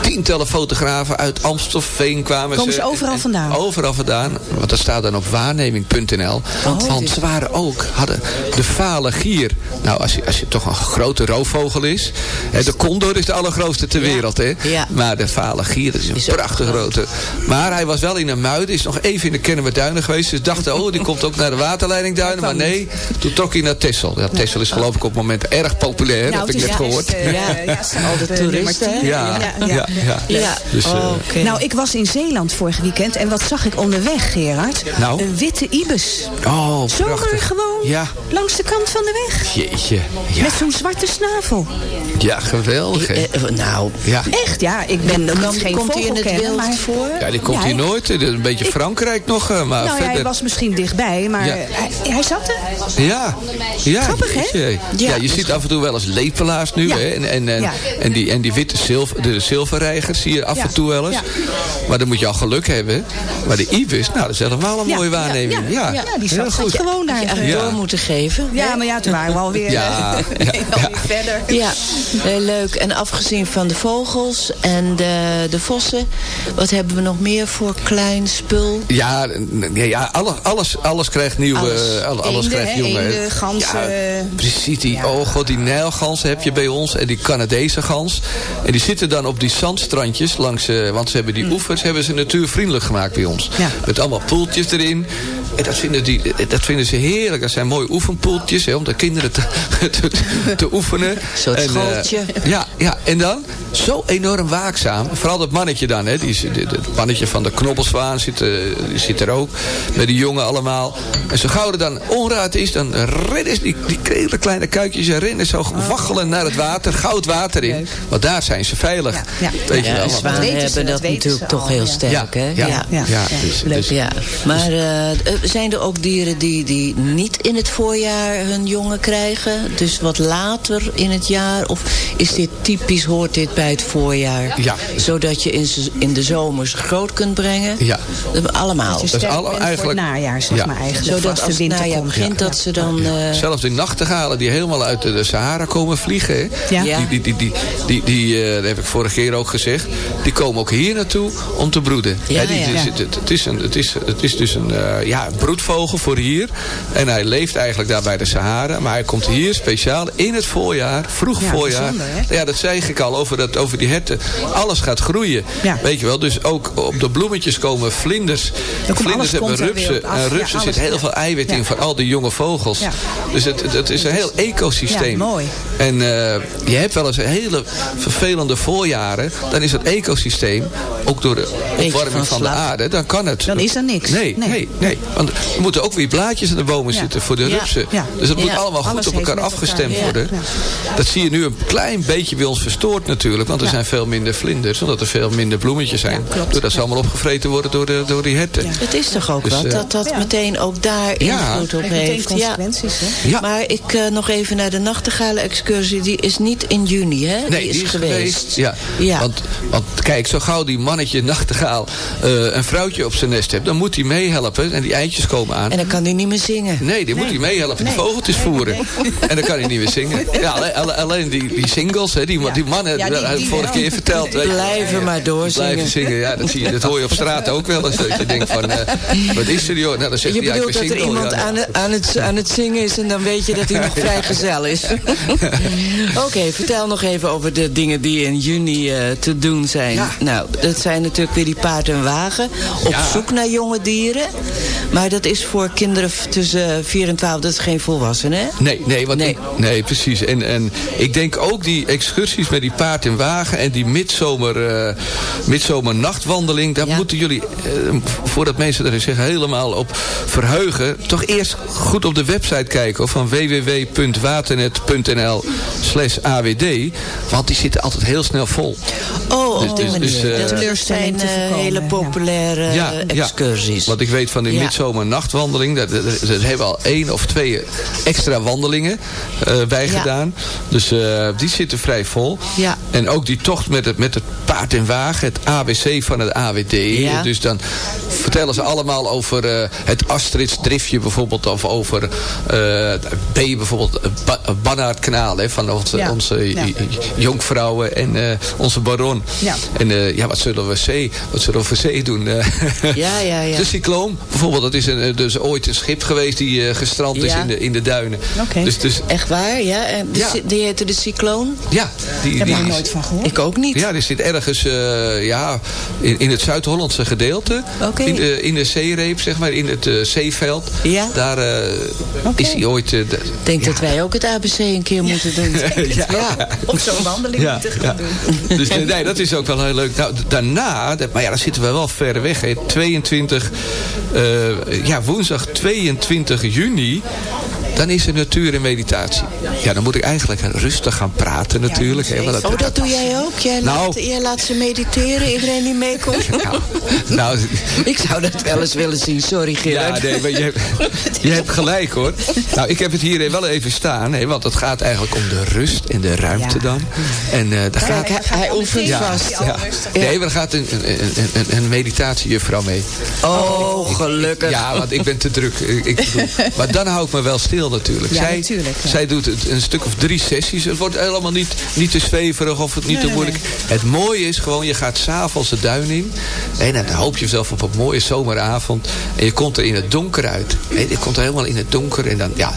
tientallen fotografen uit Amstelveen kwamen Komen ze. ze overal en- vandaan? Overal vandaan, want dat staat dan op waarneming.nl. Want, Oh, want ze waren ook, hadden de vale gier. Nou, als je, als je toch een grote roofvogel is. Hè, de condor is de allergrootste ter wereld, hè. Ja. Maar de vale gier, dat is een Is prachtig grote. Maar hij was wel in een muiden, is nog even in de Kennemerduinen geweest. Dus dachten, oh, die komt ook naar de waterleidingduinen. Maar nee, toen trok hij naar Texel. Ja, Texel is geloof ik op het moment erg populair, Nou, heb ik net ja, gehoord. eh, Ja. ja, Al de eh, toeristen. Ja, ja, ja. Ja, Dus, eh, oké. Nou, ik was in Zeeland vorig weekend en wat zag ik onderweg, Gerard? Nou? Een witte ibis. Oh, Zomaar prachtig. gewoon Ja. langs de kant van de weg. Jeetje. Ja, Met zo'n zwarte snavel. ja geweldig. Eh, eh, nou, Ja. Echt, ja. Ik ben Dan geen komt hij in het wild maar... voor? Ja, die komt Ja, hier hij- nooit. Is Een beetje Frankrijk nog, eh, maar Nou verder... hij was misschien dichtbij, maar Ja. hij, hij zat er. Ja, ja, Grappig, hè? Ja, Ja. je ziet af en toe wel eens lepelaars nu. Ja. Hè? En, en, en, Ja. en, die, en die witte zilver, de zilverreigers zie je af Ja. en toe wel eens. Ja. Maar dan moet je al geluk hebben. Maar de ibis, nou, dat is helemaal een mooie ja, waarneming. Ja, ja, die heel zat goed. Gewoon daar. Ja. door moeten geven. Ja, maar ja, toen waren we alweer, Ja, eh, ja, alweer verder. Ja, heel leuk. En afgezien van de vogels en de, de vossen, wat hebben we nog meer voor klein spul? Ja, ja, ja alles, alles, alles krijgt nieuwe... Alles. Alles, alles Eenden, krijgt jongen. eenden, ganzen. Ja, precies. Die, Oh god, die nijlganzen heb je bij ons. En die Canadese gans. En die zitten dan op die zandstrandjes. Langs, eh, want ze hebben die oevers hebben ze natuurvriendelijk gemaakt bij ons. Ja. Met allemaal poeltjes erin. En dat vinden, die, dat vinden ze heerlijk. Dat zijn mooie oefenpoeltjes. Hè, om de kinderen te, te, te oefenen. soort En, eh, schooltje. ja, ja, en dan zo enorm waakzaam. Vooral dat mannetje dan. Hè, die, het mannetje van de knobbelzwaan zit, eh, die zit er ook. Met die jongen allemaal. En zo gauw er dan onraad is, dan rennen ze die, die hele kleine kuikjes en rennen zo waggelen naar het water. Goud water in. Want daar zijn ze veilig. Ja. Weet je Ja, wel. ze, hebben dat natuurlijk toch al, heel ja. sterk, Ja, hè? ja, ja. ja, dus- Leuk, dus- ja. Maar eh, eh, zijn er ook dieren die, die niet in het voorjaar hun jongen krijgen? Dus wat later in het jaar? Of is dit typisch, hoort dit bij het voorjaar? Ja. Zodat je in, in de zomers groot kunt brengen? Ja. Allemaal. Dat is sterk alle- bent eigenlijk- voor het najaar, zeg Ja. maar eigenlijk. Zodat als de als het winter najaar komt. begint, dat ze dan... eh, Zelfs die nachtegalen die helemaal uit de, de Sahara komen vliegen. hè. Ja. Ja. Die, die, die, die, die, die, eh, dat heb ik vorige keer ook gezegd. Die komen ook hier naartoe om te broeden. Ja, die, Het, het, het is een, het, is, het is dus een eh, ja, broedvogel voor hier. En hij leeft eigenlijk daar bij de Sahara. Maar hij komt hier speciaal in het voorjaar, vroeg Ja, voorjaar. bijzonder, hè? Ja, dat zei ik al over dat hebt over die herten. Alles gaat groeien. Ja. Weet je wel, dus ook op de bloemetjes komen vlinders. vlinders hebben rupsen. En Ja, rupsen alles, zit heel ja. veel eiwit in Ja. van al die jonge vogels. Ja. Dus het, het, is een heel ecosysteem. Ja, mooi. En eh, je hebt wel eens hele vervelende voorjaren. Dan is het ecosysteem, ook door de opwarming van de aarde, dan kan het. Dan is er niks. Nee, nee, Nee. nee. Want er moeten ook weer blaadjes in de bomen Ja. zitten voor de Ja. rupsen. Ja. Dus het moet Ja. allemaal goed op elkaar afgestemd. Ja. worden. Ja. Dat zie je nu een klein beetje bij ons verstoord natuurlijk. Want er Ja. zijn veel minder vlinders. Omdat er veel minder bloemetjes zijn. Ja, klopt. Doordat ze allemaal opgevreten worden door, de, door die herten. Het is toch ook Dus, wat eh, dat dat Ja. meteen ook daar Ja. invloed op heeft. Ja. consequenties, hè? Ja. Maar ik eh, nog even naar de nachtegalen-excursie. Die is niet in juni, hè? Nee, die is, geweest. Ja. Ja. Want, want kijk, zo gauw die mannetje nachtegaal eh, een vrouwtje op zijn nest hebt, dan moet hij meehelpen en die eitjes komen aan. En dan kan hij niet meer zingen. Nee, die moet hij meehelpen, die vogeltjes voeren. En dan kan hij niet meer zingen. Ja, alleen, alle- alleen die, die singles, hè, die, die mannen, Ja, die- die vorige keer verteld. weet je. Blijven maar doorzingen. Blijven zingen, ja, dat, zie je, dat hoor je op straat ook wel eens. Dat je denkt van, eh, wat is er joh? Nou, dan zegt Je hij, ja, ik bedoelt ben dat er iemand Ja, aan, het- aan, het, aan het zingen is en dan weet je dat hij nog vrijgezel is. Oké, vertel nog even over de dingen die in juni eh, te doen zijn. Ja. Nou, dat zijn natuurlijk weer die paard en wagen. Op Ja. zoek naar jonge dieren. Maar dat is voor kinderen tussen 4 en 12, dat is geen volwassenen, hè? Nee, nee, want Nee. Ik, nee precies. En, en ik denk ook die excursies met die paard en wagen... en die midzomer, eh midzomernachtwandeling... daar Ja. moeten jullie, eh, voordat mensen er zich helemaal op verheugen... toch eerst goed op de website kijken... van www.waternet.nl slash awd. Want die zitten altijd heel snel vol. Oh, op die dus- manier. dus, eh, dat Teleurstelling zijn te eh, hele populaire Ja, eh, ja. excursies. Want ik weet van Ja. midzomernachtwandeling... Dat, dat, dat hebben we al één of twee extra wandelingen eh bij Ja. gedaan. Dus eh, die zitten vrij vol. Ja. En ook die tocht met het, met het paard en wagen. Het ABC van het AWD. Ja. Dus dan vertellen ze allemaal over eh, het Astrids driftje bijvoorbeeld. Of over eh B bijvoorbeeld. Bannaardkanaal. Hè, van onze, Ja. onze jonkvrouwen en eh, onze baron. Ja. En eh, ja, wat zullen we zee, wat zullen we voor zee doen? eh? Ja, ja, ja. De cycloon, bijvoorbeeld, dat is een, eh, dus ooit een schip geweest die eh, gestrand is Ja. in de, in de duinen. Oké. Dus, dus Echt waar, ja? En de Ja. Die heette de Cycloon? ja, die, Daar heb die ik nooit van gehoord. Ik ook niet. ja, die zit ergens eh, ja, in, in het Zuid-Hollandse gedeelte. Oké. In, de, in de zeereep, zeg maar, in het eh, zeeveld. Ja. Daar eh, is hij ooit... de- Ik denk dat wij ook het ABC een keer moeten doen. ja. Op zo'n wandeling Ja, te gaan ja. doen. Dus nee, dat is ook wel heel leuk. Nou, daarna, maar ja, dan zitten we wel ver weg. Hè. 22, eh, ja, woensdag 22 juni. Dan is er natuur en meditatie. Ja, dan moet ik eigenlijk rustig gaan praten natuurlijk. Oh, dat doe jij ook? Jij, Nou. laat, jij laat ze mediteren, iedereen die meekomt? Nou, nou, Ik zou dat wel eens willen zien, sorry ja, Gerard. nee, maar je hebt, je hebt gelijk hoor. Nou, ik heb het hier wel even staan. Hè, want het gaat eigenlijk om de rust en de ruimte Ja. dan. En eh daar gaat... Hij, hij oefent Ja, vast. ja. Nee, maar er gaat een, een, een, een, mee. Oh, gelukkig. Ja, want ik ben te druk. Ik, ik bedoel, maar dan hou ik me wel stil natuurlijk. Ja, zij, natuurlijk, ja. zij doet het een stuk of drie sessies. Het wordt helemaal niet, niet te zweverig of het niet Nee, te nee, moeilijk. Het mooie is gewoon, je gaat s'avonds de duin in. En dan hoop je zelf op een mooie zomeravond. En je komt er in het donker uit. En je komt er helemaal in het donker. En dan, ja,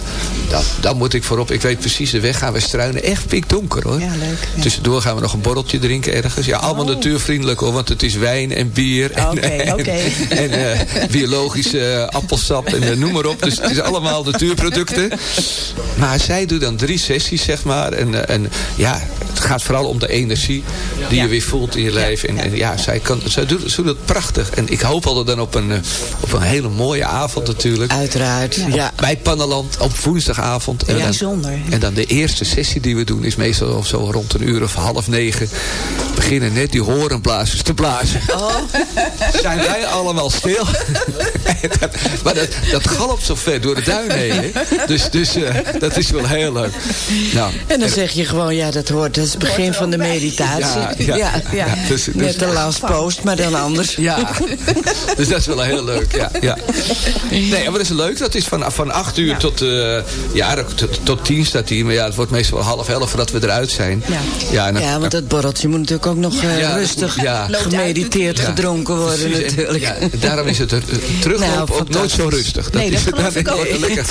dan, dan moet ik voorop. Ik weet precies de weg gaan we struinen. Echt pikdonker hoor. Ja, leuk. Ja. Tussendoor gaan we nog een borreltje drinken ergens. Ja, allemaal Oh. natuurvriendelijk hoor. Want het is wijn en bier. En, eh, biologische appelsap en eh, noem maar op. Dus het is allemaal natuurproducten. Maar zij doet dan drie sessies, zeg maar. En, eh, en ja, het gaat vooral om de energie die Ja. je weer voelt in je lijf. En, en ja, zij, kan, zij, doet, ze doet het prachtig. En ik hoop altijd dan op een, eh, op een hele mooie avond natuurlijk. Uiteraard, ja. Bij Panneland op woensdagavond. En Ja, dan, bijzonder. En dan de eerste sessie die we doen is meestal zo rond een uur of half negen. Beginnen net die horenblazers te blazen. Oh. Zijn wij allemaal stil. Dat- maar dat, dat galpt zo ver door de duin heen. Hè? Dus, dus eh, dat is wel heel leuk. Nou, En dan zeg je gewoon, ja, dat hoort, dat is het begin van de meditatie. Ja, ja. Dus- dus- Net de last post, maar dan anders. Ja, dus dat is wel heel leuk. Ja, ja. Nee, maar dat is leuk. Dat is van, van 8 uur tot, eh ja, tot, tot 10 staat hier. Maar ja, het wordt meestal wel half elf voordat we eruit zijn. Ja. ja, en dan- Ja, want dat borreltje moet natuurlijk ook nog eh, dat rustig gemediteerd gedronken worden precies. Natuurlijk. Ja, daarom is het eh, teruglopen Nou, ook nooit zo rustig. Nee, dat is, ik wordt er lekker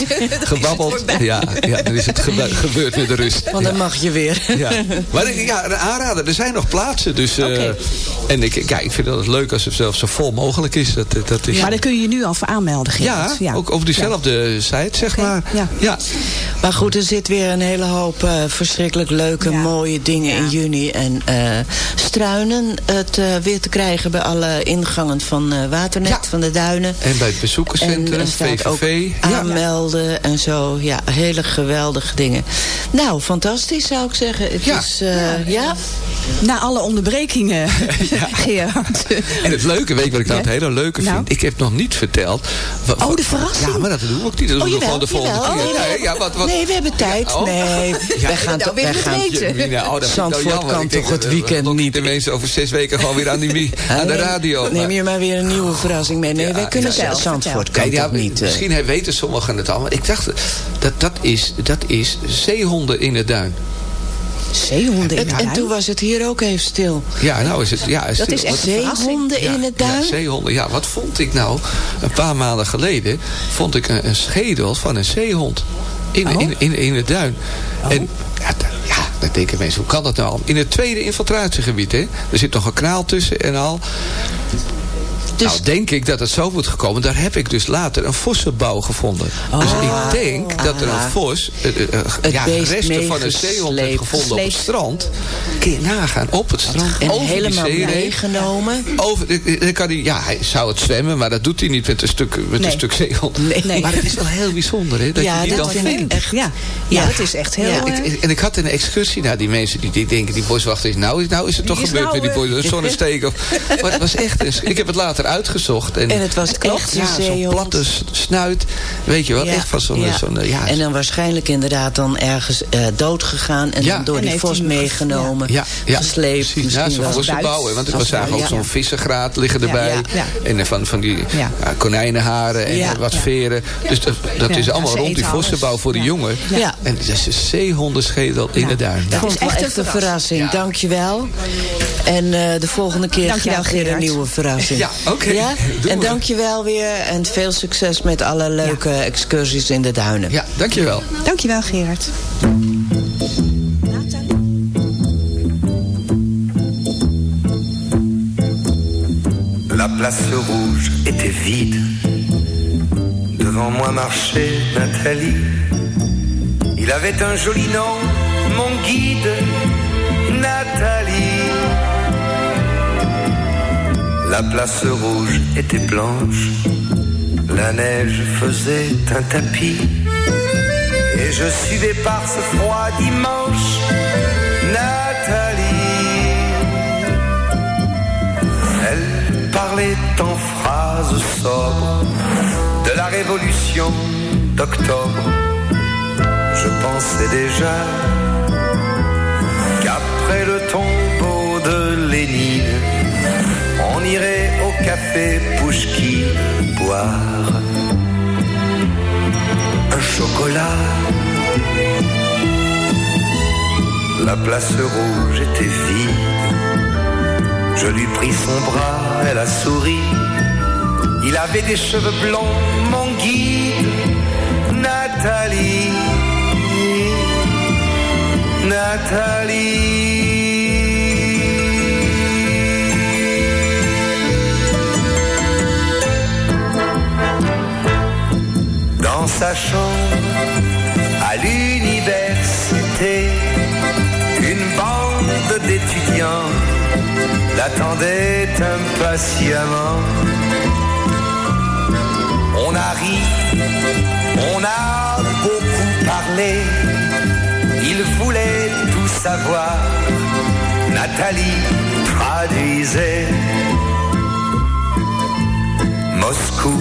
gebabbeld. Ja, ja, dan is het gebe- gebeurd met de rust. Want dan mag je weer. Ja. Maar ik- ja, een aanrader. Er zijn nog plaatsen. Dus, eh, En ik, ja, ik vind het leuk als het zelfs zo vol mogelijk is. Dat, dat is Maar daar kun je je nu al voor aanmelden, ja, Gerard. ook op diezelfde site, zeg maar. Ja. Ja. Maar goed, er zit weer een hele hoop eh, verschrikkelijk leuke, mooie dingen in juni. En eh, struinen het weer te krijgen bij alle ingangen van eh, Waternet, van de duinen. En bij het bezoekerscentrum, En er staat ook VVV. aanmelden en zo. Ja, hele geweldige dingen. Nou, fantastisch zou ik zeggen. Het Ja. Is, eh, ja. Na alle onderbrekingen, Gerard. En het leuke, weet je wat ik nou het hele leuke Nou? vind? Ik heb nog niet verteld. Oh, de verrassing? Ja, maar dat doen we ook niet. Dat doen Oh, we gewoon de volgende jawel. keer. Oh, Nee, ja, wat, wat, Nee, we hebben tijd. oh. Nee, Ja. wij gaan, Nou, toch- gaan weten? Oh, nou Zandvoort jammer. kan toch het eh, weekend niet. de mensen over zes weken gewoon weer aan, die, aan de radio. Neem je maar weer een nieuwe verrassing mee. Nee, wij kunnen zelf. Zandvoort kan toch niet. eh. Misschien weten sommigen het al. Maar ik dacht, dat, dat, is, dat is zeehonden in het duin. Zeehonden in En, de en duin? toen was het hier ook even stil. Ja, nou is het... Ja, Dat stil. is echt. Zeehonden in het duin? Ja, zeehonden. Ja, wat vond ik nou? Een paar maanden geleden vond ik een, een schedel van een zeehond. In, Oh. in, in, in het duin. En ja, ja, dan denken mensen, hoe kan dat nou? In het tweede infiltratiegebied, hè? Er zit nog een kraal tussen en al. Dus- nou, denk ik dat het zo moet gekomen. Daar heb ik dus later een vossenbouw gevonden. Dus ik denk dat er Ah. een vos, Het ja, beest resten van een zeehond heeft gevonden op het strand. Kun je nagaan, op het strand, En over helemaal meegenomen. Over, ik- kan hij, ja, hij zou het zwemmen, maar dat doet hij niet met een stuk, met Nee. een stuk zeehond. Nee. Maar het is wel heel bijzonder, hè, dat Ja, je die dat dan ik vindt. echt. Ja, ja, het is echt heel... Ik- en ik had een excursie naar die mensen die, die denken, die boswachter is nou, nou is het toch is gebeurd nou, met die eh, bos, een zonnesteek. Of, maar het was echt, ik heb het later uitgezocht. En, En het was klopt, echt ja, zo'n platte snuit, weet je wel, Ja, echt van zo'n, ja. zo'n ja, En dan waarschijnlijk inderdaad dan ergens eh dood gegaan en Ja. dan door En die vos meegenomen, ja, ja, gesleept. precies. Ja, misschien zo'n vossenbouw, hè, want we zagen ook zo'n vissengraat liggen erbij. En van, van die konijnenharen en eh, wat veren. Dus dat, dat is allemaal rond die vossenbouw voor de jongen. Ja. En het is een zeehondenschedel in de duin. Dat wel echt een verrassing. Dankjewel. En eh, de volgende keer graag weer een nieuwe verrassing. Ja, oké. Ja? Doen En we. dankjewel weer. En veel succes met alle leuke excursies in de duinen. Ja, dankjewel. Dankjewel, Gerard. La place rouge était vide. Devant moi marchait Nathalie. Il avait un joli nom, mon guide, Nathalie. La place rouge était blanche. La neige faisait un tapis. Et je suivais par ce froid dimanche Nathalie. Elle parlait en phrases sobres de la révolution d'octobre. Je pensais déjà qu'après le tombeau de Lénine, on irait au café Pouchki boire un chocolat. La place rouge était vide. Je lui pris son bras, elle a souri. Il avait des cheveux blonds, mon guide, Nathalie. Nathalie. Sa chambre, à l'université, une bande d'étudiants l'attendait impatiemment. On a ri, on a beaucoup parlé, il voulait tout savoir. Nathalie traduisait Moscou,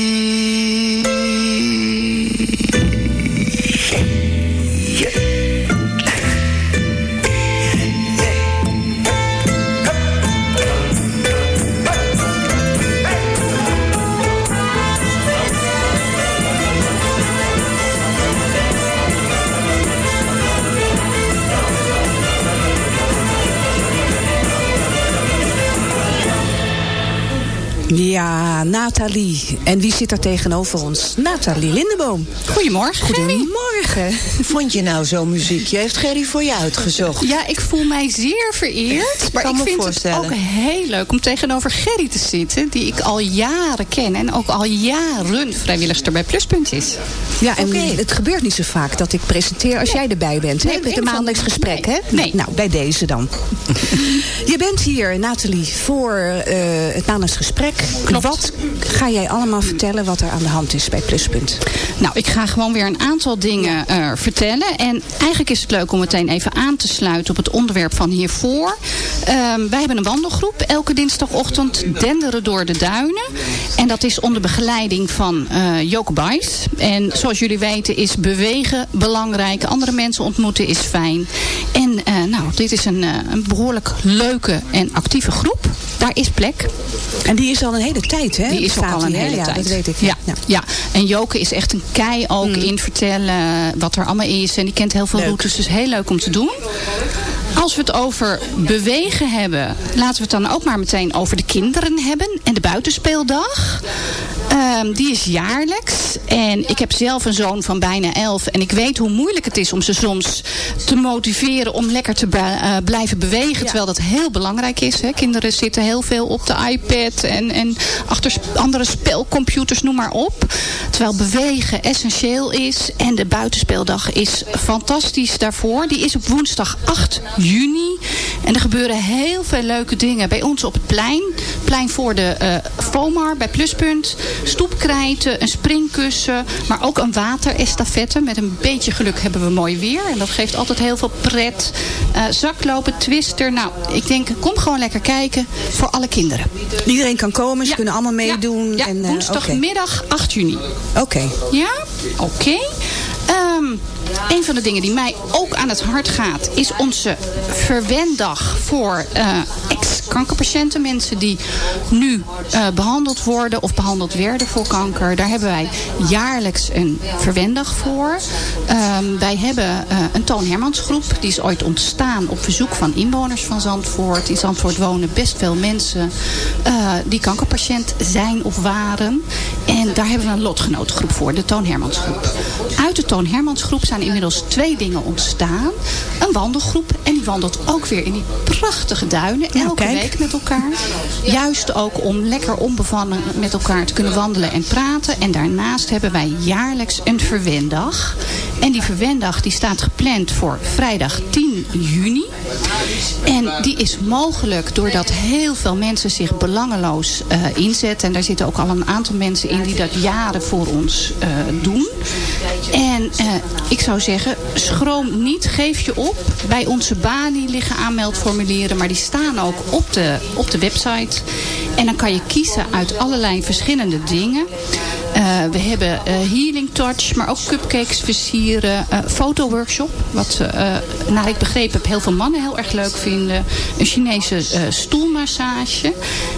Ja, Nathalie. En wie zit er tegenover ons? Nathalie Lindeboom. Goedemorgen. Goedemorgen. Vond je nou zo'n muziekje? Heeft Gerry voor je uitgezocht? Ja, ik voel mij zeer vereerd. Maar Kan ik me vind voorstellen. het ook heel leuk om tegenover Gerry te zitten. Die ik al jaren ken. En ook al jaren vrijwilligster bij Pluspunt is. Ja, en het gebeurt niet zo vaak dat ik presenteer als jij erbij bent. Nee, hè? Met een maandelijks gesprek, hè? Nee. Nou, bij deze dan. je bent hier, Nathalie, voor eh, het maandelijks gesprek. Wat ga jij allemaal vertellen wat er aan de hand is bij Pluspunt? Nou, ik ga gewoon weer een aantal dingen eh, vertellen. En eigenlijk is het leuk om meteen even aan te sluiten op het onderwerp van hiervoor. Ehm, wij hebben een wandelgroep elke dinsdagochtend denderen door de duinen. En dat is onder begeleiding van eh Joke Bijs. En zoals jullie weten is bewegen belangrijk. Andere mensen ontmoeten is fijn. En eh, nou, dit is een, een behoorlijk leuke en actieve groep. Daar is plek. En die is al een hele tijd, hè? Die is ook al een hele ja, tijd. dat weet ik. Ja, ja. en Joke is echt een kei ook in vertellen wat er allemaal is. En die kent heel veel Leuk. routes, dus heel leuk om te doen. Als we het over bewegen hebben, laten we het dan ook maar meteen over de kinderen hebben. En de buitenspeeldag. Ehm, die is jaarlijks. En ik heb zelf een zoon van bijna elf. En ik weet hoe moeilijk het is om ze soms te motiveren om lekker te eh, blijven bewegen. Terwijl dat heel belangrijk is. Hè. Kinderen zitten heel veel op de iPad en, en achter andere spelcomputers, noem maar op. Terwijl bewegen essentieel is. En de buitenspeeldag is fantastisch daarvoor. Die is op woensdag 8 juni. En er gebeuren heel veel leuke dingen bij ons op het plein. Plein voor de eh FOMAR bij Pluspunt. Stoepkrijten, een springkussen. Maar ook een waterestafette. Met een beetje geluk hebben we mooi weer. En dat geeft altijd heel veel pret. Eh, zaklopen, twister. Nou, ik denk, kom gewoon lekker kijken voor alle kinderen. Iedereen kan komen, ze kunnen allemaal meedoen. Ja, en, eh, woensdagmiddag 8 juni. Oké. Ja? Oké. Ehm, een van de dingen die mij ook aan het hart gaat... is onze verwendag voor eh, ex-kankerpatiënten. Mensen die nu eh, behandeld worden of behandeld werden voor kanker. Daar hebben wij jaarlijks een verwendag voor. Ehm, wij hebben eh, een Toon Hermans groep. Die is ooit ontstaan op verzoek van inwoners van Zandvoort. In Zandvoort wonen best veel mensen die kankerpatiënt zijn of waren. En daar hebben we een lotgenotengroep voor, de Toon Hermans groep. Uit de Toon Hermans groep zijn inmiddels twee dingen ontstaan. Een wandelgroep en die wandelt ook weer in die prachtige duinen. Elke week met elkaar. Juist ook om lekker onbevangen met elkaar te kunnen wandelen en praten. En daarnaast hebben wij jaarlijks een verwendag. En die verwendag die staat gepland voor vrijdag 10 juni. En die is mogelijk doordat heel veel mensen zich belangeloos eh, inzetten. En daar zitten ook al een aantal mensen in die dat jaren voor ons eh, doen. En eh, ik zou zeggen, schroom niet, geef je op. Bij onze balie liggen aanmeldformulieren, maar die staan ook op de, op de website. En dan kan je kiezen uit allerlei verschillende dingen. Eh, we hebben eh, Healing Touch, maar ook cupcakes versieren. eh fotoworkshop, wat naar ik begrepen heb heel veel mannen heel erg leuk vinden. Een Chinese stoelmassage.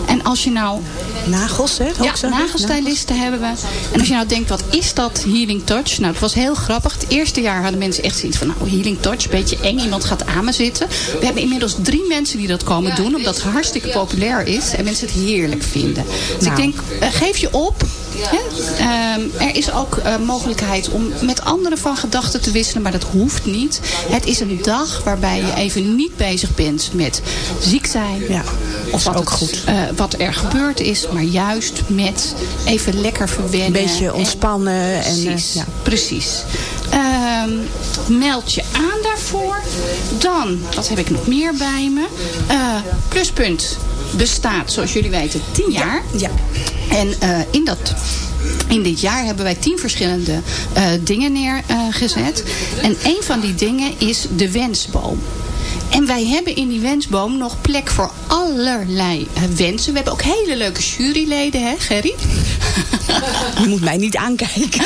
En als je nou... Nagels, hè? Ja, nagelstylisten hebben we. En als je nou denkt, wat is dat Healing Touch? Nou, het was heel grappig. Het eerste jaar hadden mensen echt zoiets van... nou, Healing Touch, beetje eng. Iemand gaat aan me zitten. We hebben inmiddels drie mensen die dat komen doen. Omdat het hartstikke populair is. En mensen het heerlijk vinden. Dus Nou. ik denk, eh, geef je op. Hè? Ehm, er is ook eh, mogelijkheid om met anderen van gedachten te wisselen, maar dat hoeft niet. Het is een dag waarbij je even niet bezig bent met ziek zijn. of wat, ook het, goed. eh, wat er gebeurd is, maar juist met even lekker verwennen. Een beetje en- ontspannen. En, Precies, ja. precies. Ehm, meld je aan daarvoor. Dan, wat heb ik nog meer bij me? Eh, pluspunt bestaat, zoals jullie weten, 10 jaar. Ja. En eh, in dat... In dit jaar hebben wij tien verschillende eh, dingen neergezet. en een van die dingen is de wensboom. En wij hebben in die wensboom nog plek voor allerlei wensen. We hebben ook hele leuke juryleden, hè Gerry? Je moet mij niet aankijken.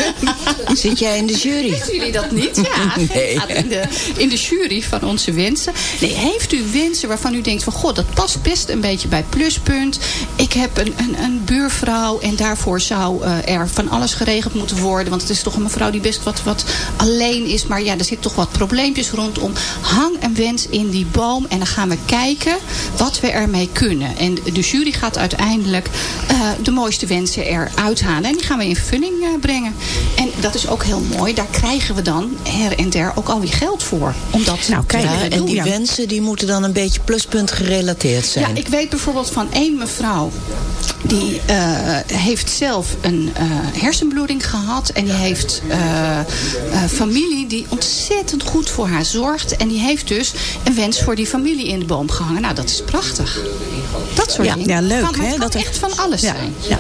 Zit jij in de jury? Weten jullie dat niet? Ja, Nee. in de, in de jury van onze wensen. Nee, heeft u wensen waarvan u denkt van... God, dat past best een beetje bij Pluspunt. Ik heb een, een, een buurvrouw en daarvoor zou eh, er van alles geregeld moeten worden. Want het is toch een mevrouw die best wat, wat alleen is. Maar ja, er zit toch wat probleempjes rondom. Hang een wens in die boom en dan gaan we kijken wat we ermee kunnen. En de jury gaat uiteindelijk eh, de mooiste wensen eruit halen. En die gaan we in vervulling eh, brengen. En dat is ook heel mooi. Daar krijgen we dan her en der ook alweer geld voor. Om dat Nou, kijk, Ja, en die wensen die moeten dan een beetje pluspunt gerelateerd zijn. Ja, ik weet bijvoorbeeld van één mevrouw. Die eh, heeft zelf een eh, hersenbloeding gehad. En die heeft familie die ontzettend goed voor haar zorgt. En die heeft dus een wens voor die familie in de boom gehangen. Nou, dat is prachtig. Dat soort Ja, dingen. ja, leuk, hè, Het kan dat er- echt van alles Ja, zijn. ja.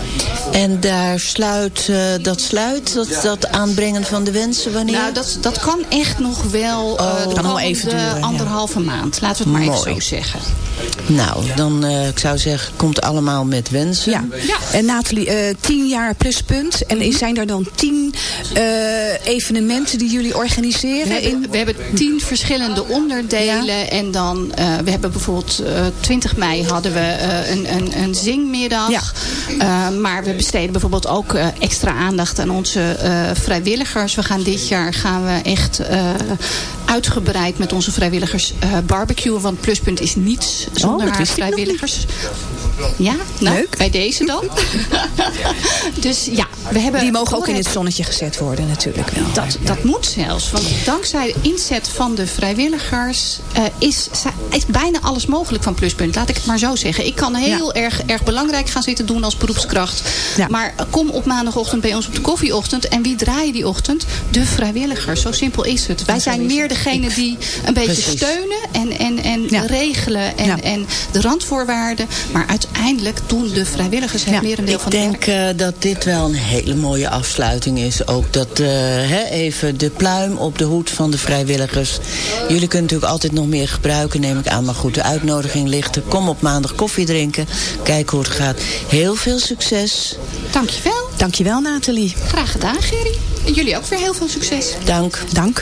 En daar sluit, eh, dat sluit, dat, dat aanbrengen van de wensen, wanneer? Nou, dat, dat kan echt nog wel eh, de Kan nog even duren, ja. anderhalve maand. Laten we het maar even Mooi. zo zeggen. Nou, dan eh, ik zou zeggen, komt allemaal met wensen. Ja. En Nathalie, eh, tien jaar pluspunt. En Mhm. zijn er dan tien eh, evenementen die jullie organiseren? We hebben, in... we hebben tien verschillende onderdelen. En dan, eh, we hebben bijvoorbeeld eh 20 mei hadden we eh, een, een, een zingmiddag. Eh, maar we besteden bijvoorbeeld ook eh, extra aandacht aan onze eh, vrijwilligers. We gaan dit jaar gaan we echt eh, uitgebreid met onze vrijwilligers barbecuen. Want Pluspunt is niets zonder Oh, haar vrijwilligers. Ja, nou, Leuk. bij deze dan. dus ja, we hebben... Die mogen ook in het zonnetje gezet worden natuurlijk wel. dat, dat moet zelfs. Want dankzij de inzet van de vrijwilligers is, is bijna alles mogelijk van Pluspunt. Laat ik het maar zo zeggen. Ik kan heel erg, erg belangrijk gaan zitten doen als beroepskracht. Ja. Maar eh, kom op maandagochtend bij ons op de koffieochtend. En wie draaien die ochtend? De vrijwilligers. Zo simpel is het. Wij zijn meer degene die een beetje steunen en, en, en Ja. regelen. En, Ja. en de randvoorwaarden. Maar uiteindelijk doen de vrijwilligers het Ja. merendeel Ik van het denk werk. eh, dat dit wel een hele mooie afsluiting is. Ook dat eh, hè, even de pluim op de hoed van de vrijwilligers. Jullie kunnen natuurlijk altijd nog meer gebruiken, neem ik aan. Maar goed, de uitnodiging ligt er. Kom op maandag koffie drinken. Kijk hoe het gaat. Heel veel succes. Dankjewel. Dankjewel Nathalie. Graag gedaan, Gerry. En jullie ook weer heel veel succes. Dank. Dank.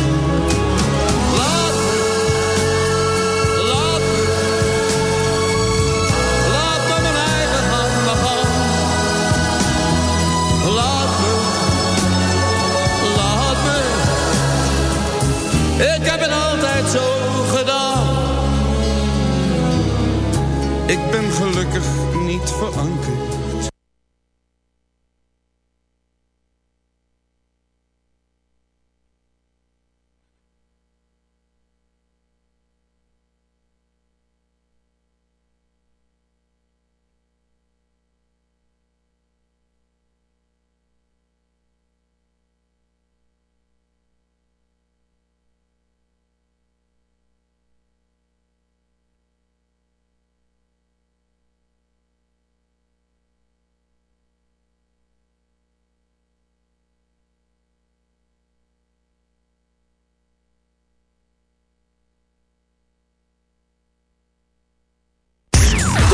Ik ben gelukkig niet verankerd.